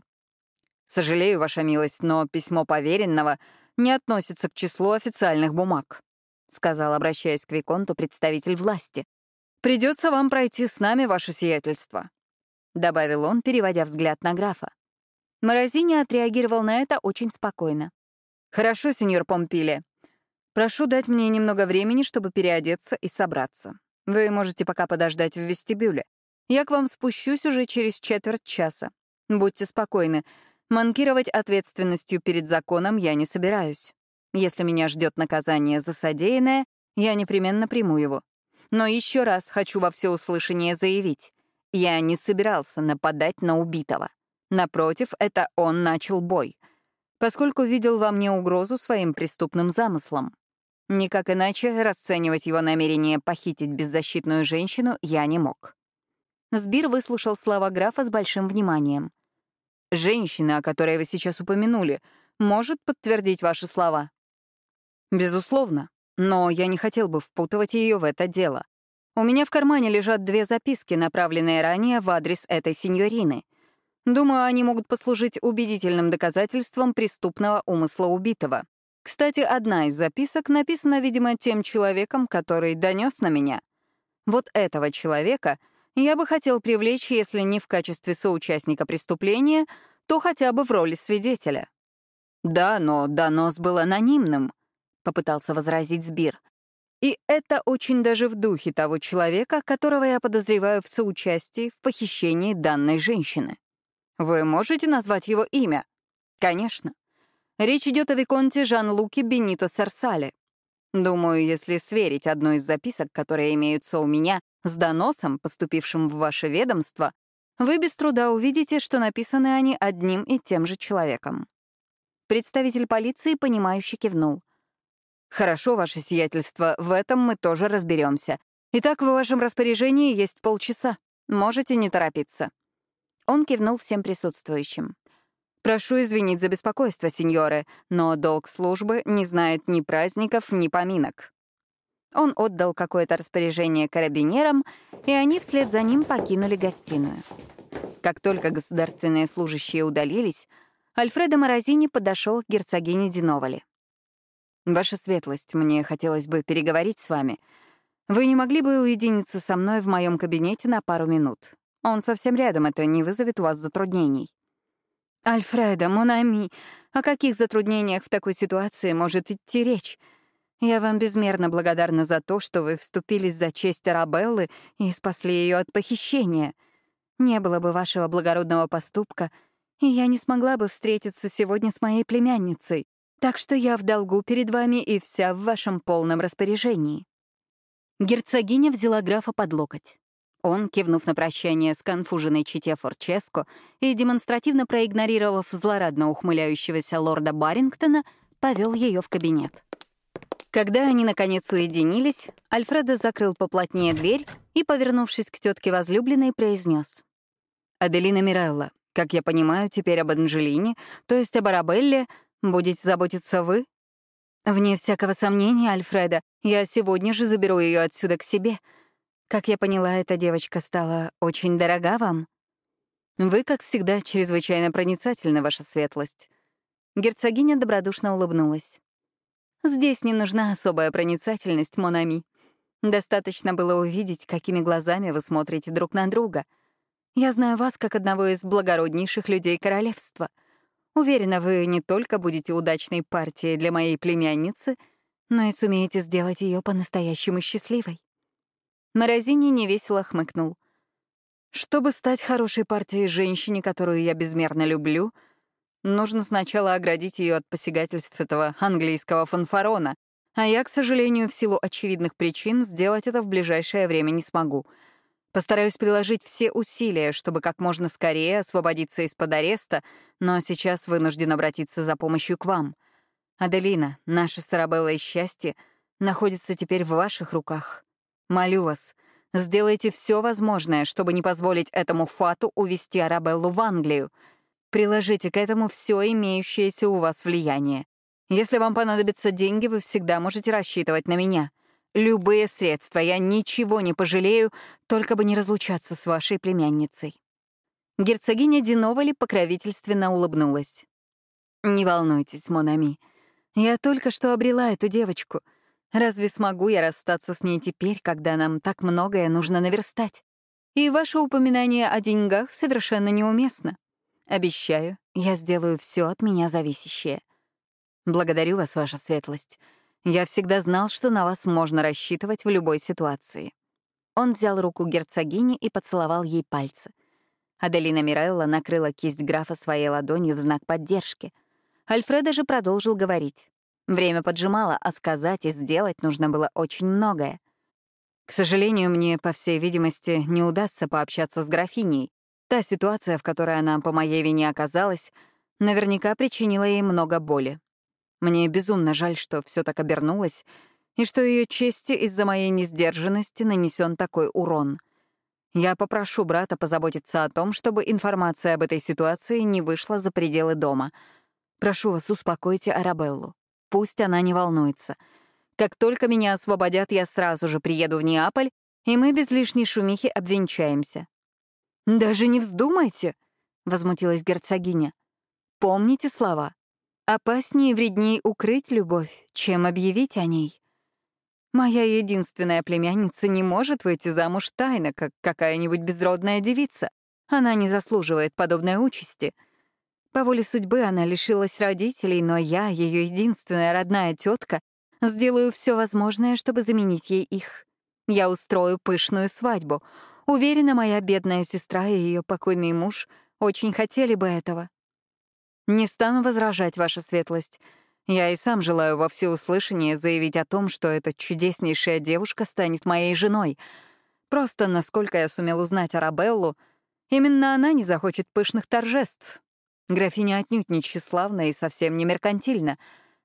Сожалею, ваша милость, но письмо поверенного не относится к числу официальных бумаг, сказал, обращаясь к Виконту представитель власти. Придется вам пройти с нами, ваше сиятельство, добавил он, переводя взгляд на графа. Морозини отреагировал на это очень спокойно. «Хорошо, сеньор Помпили. Прошу дать мне немного времени, чтобы переодеться и собраться. Вы можете пока подождать в вестибюле. Я к вам спущусь уже через четверть часа. Будьте спокойны. Манкировать ответственностью перед законом я не собираюсь. Если меня ждет наказание за содеянное, я непременно приму его. Но еще раз хочу во всеуслышание заявить. Я не собирался нападать на убитого. Напротив, это он начал бой, поскольку видел во мне угрозу своим преступным замыслом. Никак иначе расценивать его намерение похитить беззащитную женщину я не мог. Сбир выслушал слова графа с большим вниманием. «Женщина, о которой вы сейчас упомянули, может подтвердить ваши слова?» «Безусловно, но я не хотел бы впутывать ее в это дело. У меня в кармане лежат две записки, направленные ранее в адрес этой сеньорины. Думаю, они могут послужить убедительным доказательством преступного умысла убитого. Кстати, одна из записок написана, видимо, тем человеком, который донес на меня. Вот этого человека я бы хотел привлечь, если не в качестве соучастника преступления, то хотя бы в роли свидетеля. «Да, но донос был анонимным», — попытался возразить Сбир. «И это очень даже в духе того человека, которого я подозреваю в соучастии в похищении данной женщины. Вы можете назвать его имя?» «Конечно. Речь идет о Виконте Жан-Луке Бенито Сарсале. Думаю, если сверить одну из записок, которые имеются у меня, с доносом, поступившим в ваше ведомство, вы без труда увидите, что написаны они одним и тем же человеком. Представитель полиции, понимающе кивнул. «Хорошо, ваше сиятельство, в этом мы тоже разберемся. Итак, в вашем распоряжении есть полчаса. Можете не торопиться». Он кивнул всем присутствующим. «Прошу извинить за беспокойство, сеньоры, но долг службы не знает ни праздников, ни поминок». Он отдал какое-то распоряжение карабинерам, и они вслед за ним покинули гостиную. Как только государственные служащие удалились, Альфредо Морозини подошел к герцогине Диновали. «Ваша светлость, мне хотелось бы переговорить с вами. Вы не могли бы уединиться со мной в моем кабинете на пару минут? Он совсем рядом, это не вызовет у вас затруднений». «Альфредо, Монами, о каких затруднениях в такой ситуации может идти речь? Я вам безмерно благодарна за то, что вы вступились за честь Арабеллы и спасли ее от похищения. Не было бы вашего благородного поступка, и я не смогла бы встретиться сегодня с моей племянницей. Так что я в долгу перед вами и вся в вашем полном распоряжении». Герцогиня взяла графа под локоть. Он, кивнув на прощание с конфуженной чите Форческо и демонстративно проигнорировав злорадно ухмыляющегося лорда Барингтона, повел ее в кабинет. Когда они, наконец, уединились, Альфредо закрыл поплотнее дверь и, повернувшись к тетке возлюбленной, произнес: «Аделина Мирелла, как я понимаю, теперь об Анжелине, то есть об Арабелле, будете заботиться вы?» «Вне всякого сомнения, Альфреда, я сегодня же заберу ее отсюда к себе», как я поняла, эта девочка стала очень дорога вам. Вы, как всегда, чрезвычайно проницательны, ваша светлость. Герцогиня добродушно улыбнулась. Здесь не нужна особая проницательность, Монами. Достаточно было увидеть, какими глазами вы смотрите друг на друга. Я знаю вас как одного из благороднейших людей королевства. Уверена, вы не только будете удачной партией для моей племянницы, но и сумеете сделать ее по-настоящему счастливой. Морозини невесело хмыкнул. Чтобы стать хорошей партией женщине, которую я безмерно люблю, нужно сначала оградить ее от посягательств этого английского фанфарона, а я, к сожалению, в силу очевидных причин сделать это в ближайшее время не смогу. Постараюсь приложить все усилия, чтобы как можно скорее освободиться из-под ареста, но сейчас вынужден обратиться за помощью к вам. Аделина, наше с Арабеллой счастье находится теперь в ваших руках. Молю вас, сделайте все возможное, чтобы не позволить этому фату увести Арабеллу в Англию. Приложите к этому все имеющееся у вас влияние. Если вам понадобятся деньги, вы всегда можете рассчитывать на меня. Любые средства, я ничего не пожалею, только бы не разлучаться с вашей племянницей». Герцогиня Диновали покровительственно улыбнулась. «Не волнуйтесь, Монами. Я только что обрела эту девочку — Разве смогу я расстаться с ней теперь, когда нам так многое нужно наверстать? И ваше упоминание о деньгах совершенно неуместно. Обещаю, я сделаю все от меня зависящее. Благодарю вас, ваша светлость. Я всегда знал, что на вас можно рассчитывать в любой ситуации. Он взял руку герцогини и поцеловал ей пальцы. Аделина Мирелла накрыла кисть графа своей ладонью в знак поддержки. Альфреда же продолжил говорить. Время поджимало, а сказать и сделать нужно было очень многое. К сожалению, мне, по всей видимости, не удастся пообщаться с графиней. Та ситуация, в которой она по моей вине оказалась, наверняка причинила ей много боли. Мне безумно жаль, что все так обернулось, и что ее чести из-за моей несдержанности нанесен такой урон. Я попрошу брата позаботиться о том, чтобы информация об этой ситуации не вышла за пределы дома. Прошу вас, успокойте Арабеллу. Пусть она не волнуется. Как только меня освободят, я сразу же приеду в Неаполь, и мы без лишней шумихи обвенчаемся». «Даже не вздумайте!» — возмутилась герцогиня. «Помните слова. Опаснее и вредней укрыть любовь, чем объявить о ней. Моя единственная племянница не может выйти замуж тайно, как какая-нибудь безродная девица. Она не заслуживает подобной участи». По воле судьбы она лишилась родителей, но я, ее единственная родная тетка, сделаю все возможное, чтобы заменить ей их. Я устрою пышную свадьбу. Уверена, моя бедная сестра и ее покойный муж очень хотели бы этого. Не стану возражать, ваша светлость. Я и сам желаю во всеуслышание заявить о том, что эта чудеснейшая девушка станет моей женой. Просто, насколько я сумел узнать Арабеллу, Именно она не захочет пышных торжеств. Графиня отнюдь не тщеславна и совсем не меркантильна.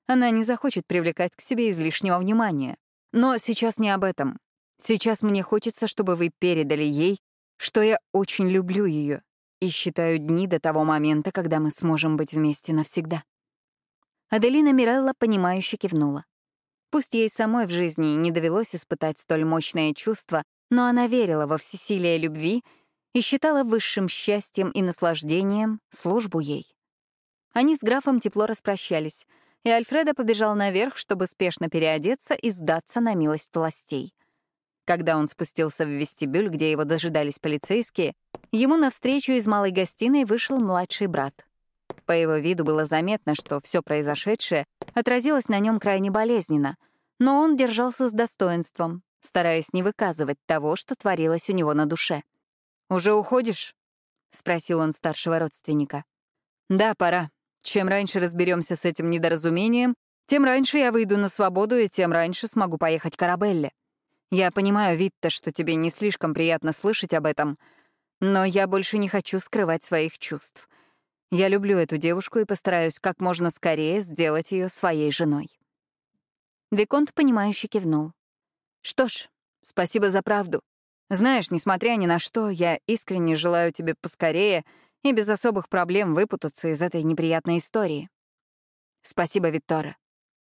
Она не захочет привлекать к себе излишнего внимания. Но сейчас не об этом. Сейчас мне хочется, чтобы вы передали ей, что я очень люблю ее и считаю дни до того момента, когда мы сможем быть вместе навсегда. Аделина Мирелла, понимающе кивнула. Пусть ей самой в жизни не довелось испытать столь мощное чувство, но она верила во всесилие любви и считала высшим счастьем и наслаждением службу ей. Они с графом тепло распрощались, и Альфреда побежал наверх, чтобы спешно переодеться и сдаться на милость властей. Когда он спустился в вестибюль, где его дожидались полицейские, ему навстречу из малой гостиной вышел младший брат. По его виду было заметно, что все произошедшее отразилось на нем крайне болезненно, но он держался с достоинством, стараясь не выказывать того, что творилось у него на душе. «Уже уходишь?» — спросил он старшего родственника. «Да, пора. Чем раньше разберемся с этим недоразумением, тем раньше я выйду на свободу и тем раньше смогу поехать к Арабелле. Я понимаю, Витта, что тебе не слишком приятно слышать об этом, но я больше не хочу скрывать своих чувств. Я люблю эту девушку и постараюсь как можно скорее сделать ее своей женой. Виконт, понимающе кивнул. Что ж, спасибо за правду. Знаешь, несмотря ни на что, я искренне желаю тебе поскорее и без особых проблем выпутаться из этой неприятной истории. Спасибо, Виктора.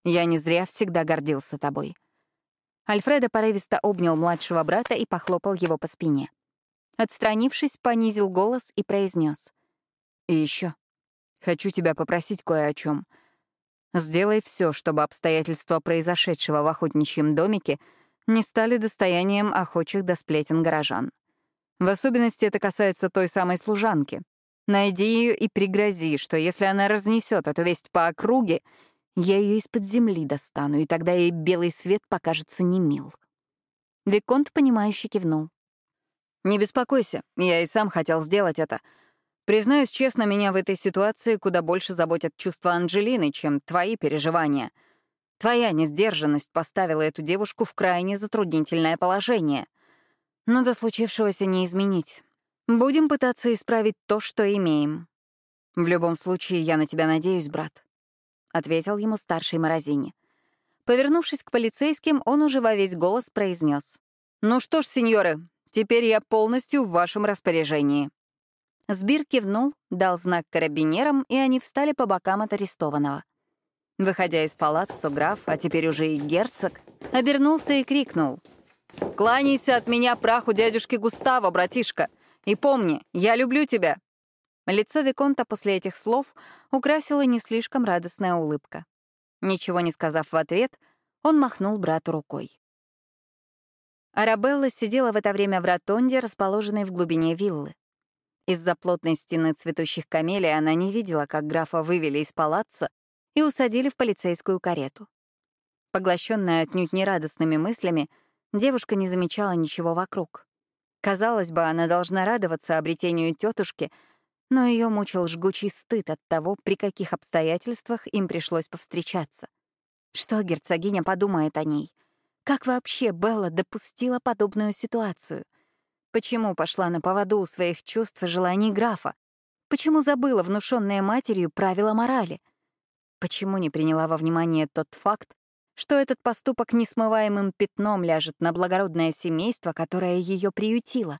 Я не зря всегда гордился тобой. Альфредо порывисто обнял младшего брата и похлопал его по спине. Отстранившись, понизил голос и произнес: «И еще. Хочу тебя попросить кое о чем. Сделай все, чтобы обстоятельства произошедшего в охотничьем домике не стали достоянием охочих до сплетен горожан. В особенности это касается той самой служанки. Найди ее и пригрози, что если она разнесет эту весть по округе, я ее из-под земли достану, и тогда ей белый свет покажется немил. Виконт, понимающе кивнул. «Не беспокойся, я и сам хотел сделать это. Признаюсь честно, меня в этой ситуации куда больше заботят чувства Анджелины, чем твои переживания. Твоя несдержанность поставила эту девушку в крайне затруднительное положение. Но до случившегося не изменить. Будем пытаться исправить то, что имеем. В любом случае, я на тебя надеюсь, брат. — ответил ему старший Морозини. Повернувшись к полицейским, он уже во весь голос произнес. «Ну что ж, сеньоры, теперь я полностью в вашем распоряжении». Сбир кивнул, дал знак карабинерам, и они встали по бокам от арестованного. Выходя из палаццо, граф, а теперь уже и герцог, обернулся и крикнул. «Кланяйся от меня праху дядюшки Густаво, братишка, и помни, я люблю тебя, Лицо Виконта после этих слов украсила не слишком радостная улыбка. Ничего не сказав в ответ, он махнул брату рукой. Арабелла сидела в это время в ротонде, расположенной в глубине виллы. Из-за плотной стены цветущих камелий она не видела, как графа вывели из палаца и усадили в полицейскую карету. Поглощенная отнюдь нерадостными мыслями, девушка не замечала ничего вокруг. Казалось бы, она должна радоваться обретению тетушки — но ее мучил жгучий стыд от того, при каких обстоятельствах им пришлось повстречаться. Что герцогиня подумает о ней? Как вообще Белла допустила подобную ситуацию? Почему пошла на поводу у своих чувств и желаний графа? Почему забыла внушенные матерью правила морали? Почему не приняла во внимание тот факт, что этот поступок несмываемым пятном ляжет на благородное семейство, которое ее приютило?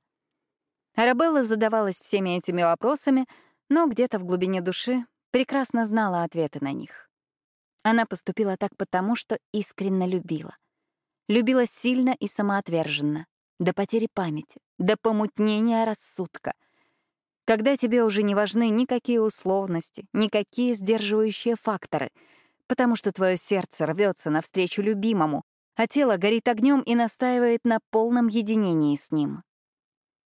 Арабелла задавалась всеми этими вопросами, но где-то в глубине души прекрасно знала ответы на них. Она поступила так потому, что искренне любила. Любила сильно и самоотверженно, до потери памяти, до помутнения рассудка. Когда тебе уже не важны никакие условности, никакие сдерживающие факторы, потому что твое сердце рвется навстречу любимому, а тело горит огнем и настаивает на полном единении с ним.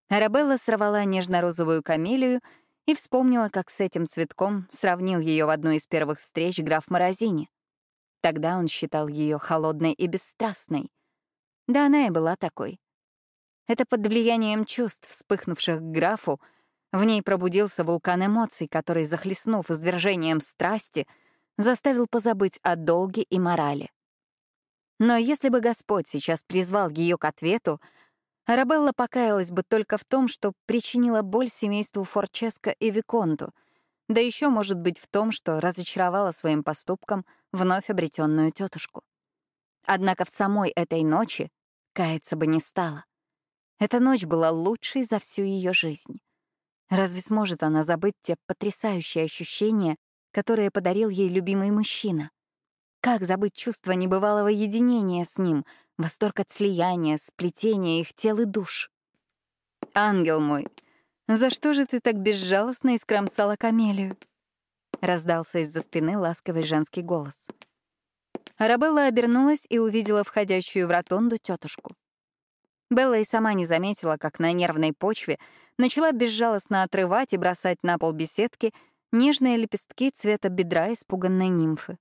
Арабелла сорвала нежно-розовую камелию и вспомнила, как с этим цветком сравнил ее в одной из первых встреч граф Морозини. Тогда он считал ее холодной и бесстрастной. Да она и была такой. Это под влиянием чувств, вспыхнувших к графу, в ней пробудился вулкан эмоций, который, захлестнув извержением страсти, заставил позабыть о долге и морали. Но если бы Господь сейчас призвал ее к ответу, Арабелла покаялась бы только в том, что причинила боль семейству Форческо и Виконту, да еще, может быть, в том, что разочаровала своим поступком вновь обретенную тетушку. Однако в самой этой ночи каяться бы не стала. Эта ночь была лучшей за всю ее жизнь. Разве сможет она забыть те потрясающие ощущения, которые подарил ей любимый мужчина? Как забыть чувство небывалого единения с ним, восторг от слияния, сплетения их тел и душ? «Ангел мой, за что же ты так безжалостно искромсала камелию?» Раздался из-за спины ласковый женский голос. Арабелла обернулась и увидела входящую в ротонду тетушку. Белла и сама не заметила, как на нервной почве начала безжалостно отрывать и бросать на пол беседки нежные лепестки цвета бедра испуганной нимфы.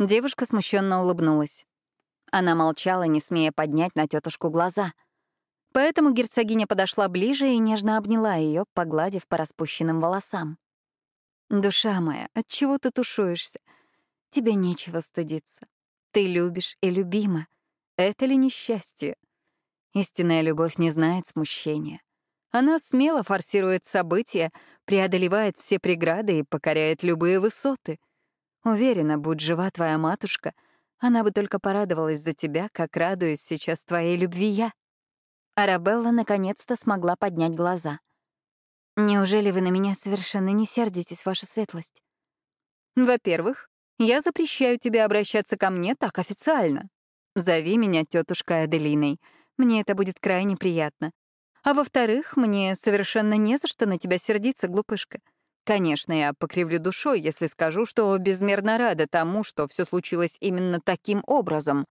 Девушка смущенно улыбнулась. Она молчала, не смея поднять на тетушку глаза. Поэтому герцогиня подошла ближе и нежно обняла ее, погладив по распущенным волосам. «Душа моя, от чего ты тушуешься? Тебе нечего стыдиться. Ты любишь и любима. Это ли несчастье? Истинная любовь не знает смущения. Она смело форсирует события, преодолевает все преграды и покоряет любые высоты. Уверена, будь жива твоя матушка, она бы только порадовалась за тебя, как радуюсь сейчас твоей любви я. Арабелла наконец-то смогла поднять глаза. «Неужели вы на меня совершенно не сердитесь, ваша светлость?» «Во-первых, я запрещаю тебе обращаться ко мне так официально. Зови меня тетушкой Аделиной. Мне это будет крайне приятно. А во-вторых, мне совершенно не за что на тебя сердиться, глупышка. Конечно, я покривлю душой, если скажу, что безмерно рада тому, что все случилось именно таким образом.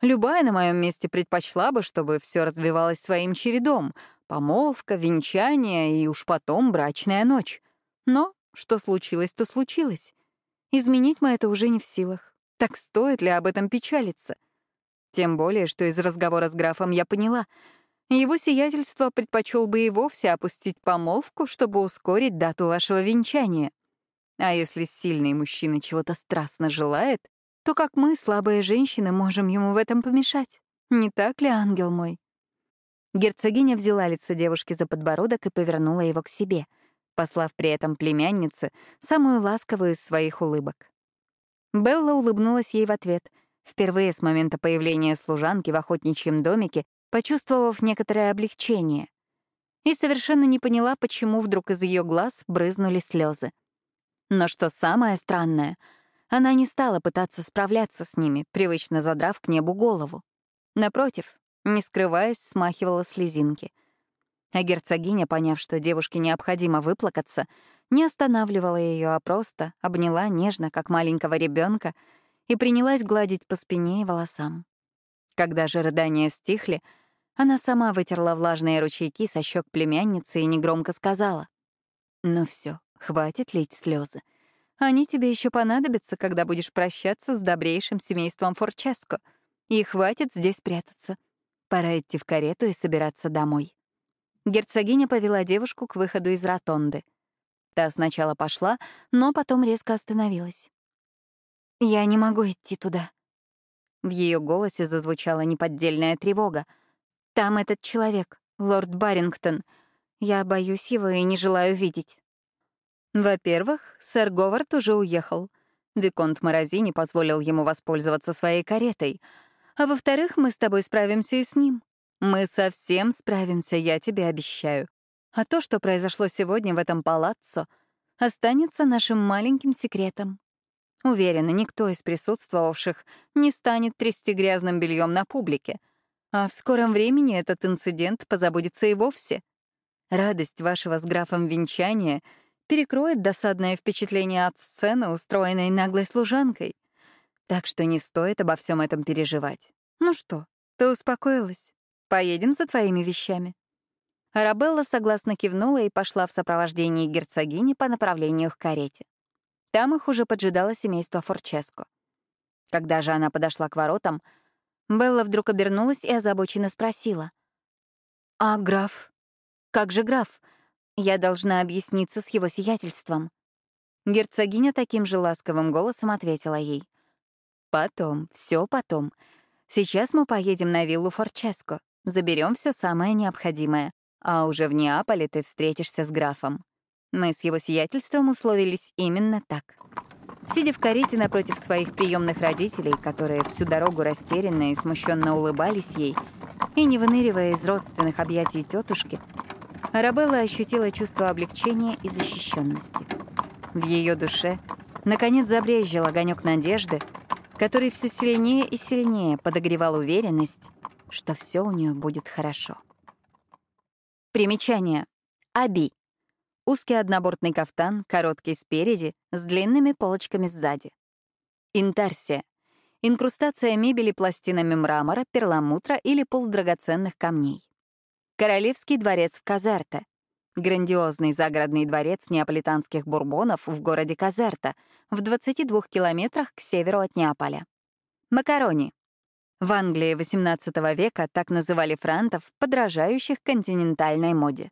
Любая на моем месте предпочла бы, чтобы все развивалось своим чередом — помолвка, венчание и уж потом брачная ночь. Но что случилось, то случилось. Изменить мы это уже не в силах. Так стоит ли об этом печалиться? Тем более, что из разговора с графом я поняла — его сиятельство предпочел бы и вовсе опустить помолвку, чтобы ускорить дату вашего венчания. А если сильный мужчина чего-то страстно желает, то как мы, слабые женщины, можем ему в этом помешать? Не так ли, ангел мой? Герцогиня взяла лицо девушки за подбородок и повернула его к себе, послав при этом племяннице самую ласковую из своих улыбок. Белла улыбнулась ей в ответ, впервые с момента появления служанки в охотничьем домике почувствовав некоторое облегчение, и совершенно не поняла, почему вдруг из ее глаз брызнули слезы. Но что самое странное, она не стала пытаться справляться с ними, привычно задрав к небу голову. Напротив, не скрываясь, смахивала слезинки. А герцогиня, поняв, что девушке необходимо выплакаться, не останавливала ее, а просто обняла нежно, как маленького ребенка, и принялась гладить по спине и волосам. Когда же рыдания стихли, она сама вытерла влажные ручейки со щек племянницы и негромко сказала. «Ну все, хватит лить слезы. Они тебе еще понадобятся, когда будешь прощаться с добрейшим семейством Форческо. И хватит здесь прятаться. Пора идти в карету и собираться домой». Герцогиня повела девушку к выходу из ротонды. Та сначала пошла, но потом резко остановилась. «Я не могу идти туда», в ее голосе зазвучала неподдельная тревога. «Там этот человек, лорд Барингтон. Я боюсь его и не желаю видеть». Во-первых, сэр Говард уже уехал. Виконт Морозини позволил ему воспользоваться своей каретой. А во-вторых, мы с тобой справимся и с ним. Мы совсем справимся, я тебе обещаю. А то, что произошло сегодня в этом палаццо, останется нашим маленьким секретом. Уверена, никто из присутствовавших не станет трясти грязным бельем на публике. А в скором времени этот инцидент позабудется и вовсе. Радость вашего с графом венчания перекроет досадное впечатление от сцены, устроенной наглой служанкой. Так что не стоит обо всем этом переживать. Ну что, ты успокоилась? Поедем за твоими вещами. Арабелла согласно кивнула и пошла в сопровождении герцогини по направлению к карете. Там их уже поджидало семейство Форческо. Когда же она подошла к воротам, Белла вдруг обернулась и озабоченно спросила. «А граф? Как же граф? Я должна объясниться с его сиятельством». Герцогиня таким же ласковым голосом ответила ей. «Потом, все потом. Сейчас мы поедем на виллу Форческо. Заберем все самое необходимое, а уже в Неаполе ты встретишься с графом. Мы с его сиятельством условились именно так. Сидя в карете напротив своих приемных родителей, которые всю дорогу растерянно и смущенно улыбались ей, и не выныривая из родственных объятий тетушки, Арабелла ощутила чувство облегчения и защищенности. В ее душе наконец забрезжил огонек надежды, который все сильнее и сильнее подогревал уверенность, что все у нее будет хорошо. Примечание. Аби. Узкий однобортный кафтан, короткий спереди, с длинными полочками сзади. Интарсия. Инкрустация мебели пластинами мрамора, перламутра или полудрагоценных камней. Королевский дворец в Казарте. Грандиозный загородный дворец неаполитанских бурбонов в городе Казарта, в 22 километрах к северу от Неаполя. Макарони. В Англии XVIII века так называли франтов, подражающих континентальной моде.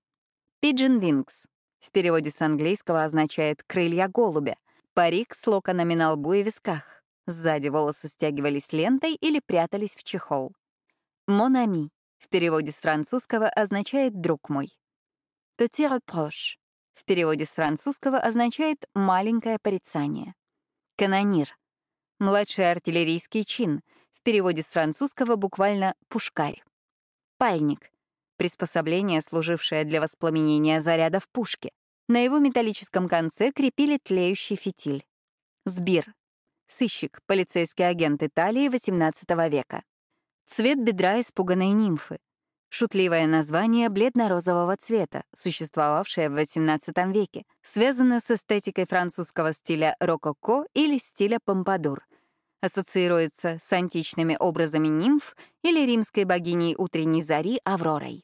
Pigeon Wings в переводе с английского означает «крылья голубя», парик с локонами на лбу и висках. Сзади волосы стягивались лентой или прятались в чехол. «Монами» в переводе с французского означает «друг мой». «Petit reproche» в переводе с французского означает «маленькое порицание». «Канонир» — младший артиллерийский чин — переводе с французского буквально «пушкарь». Пальник — приспособление, служившее для воспламенения заряда в пушке. На его металлическом конце крепили тлеющий фитиль. Сбир — сыщик, полицейский агент Италии XVIII века. Цвет бедра испуганной нимфы. Шутливое название бледно-розового цвета, существовавшее в XVIII веке, связано с эстетикой французского стиля рококо или стиля помпадур — ассоциируется с античными образами нимф или римской богиней утренней зари Авророй.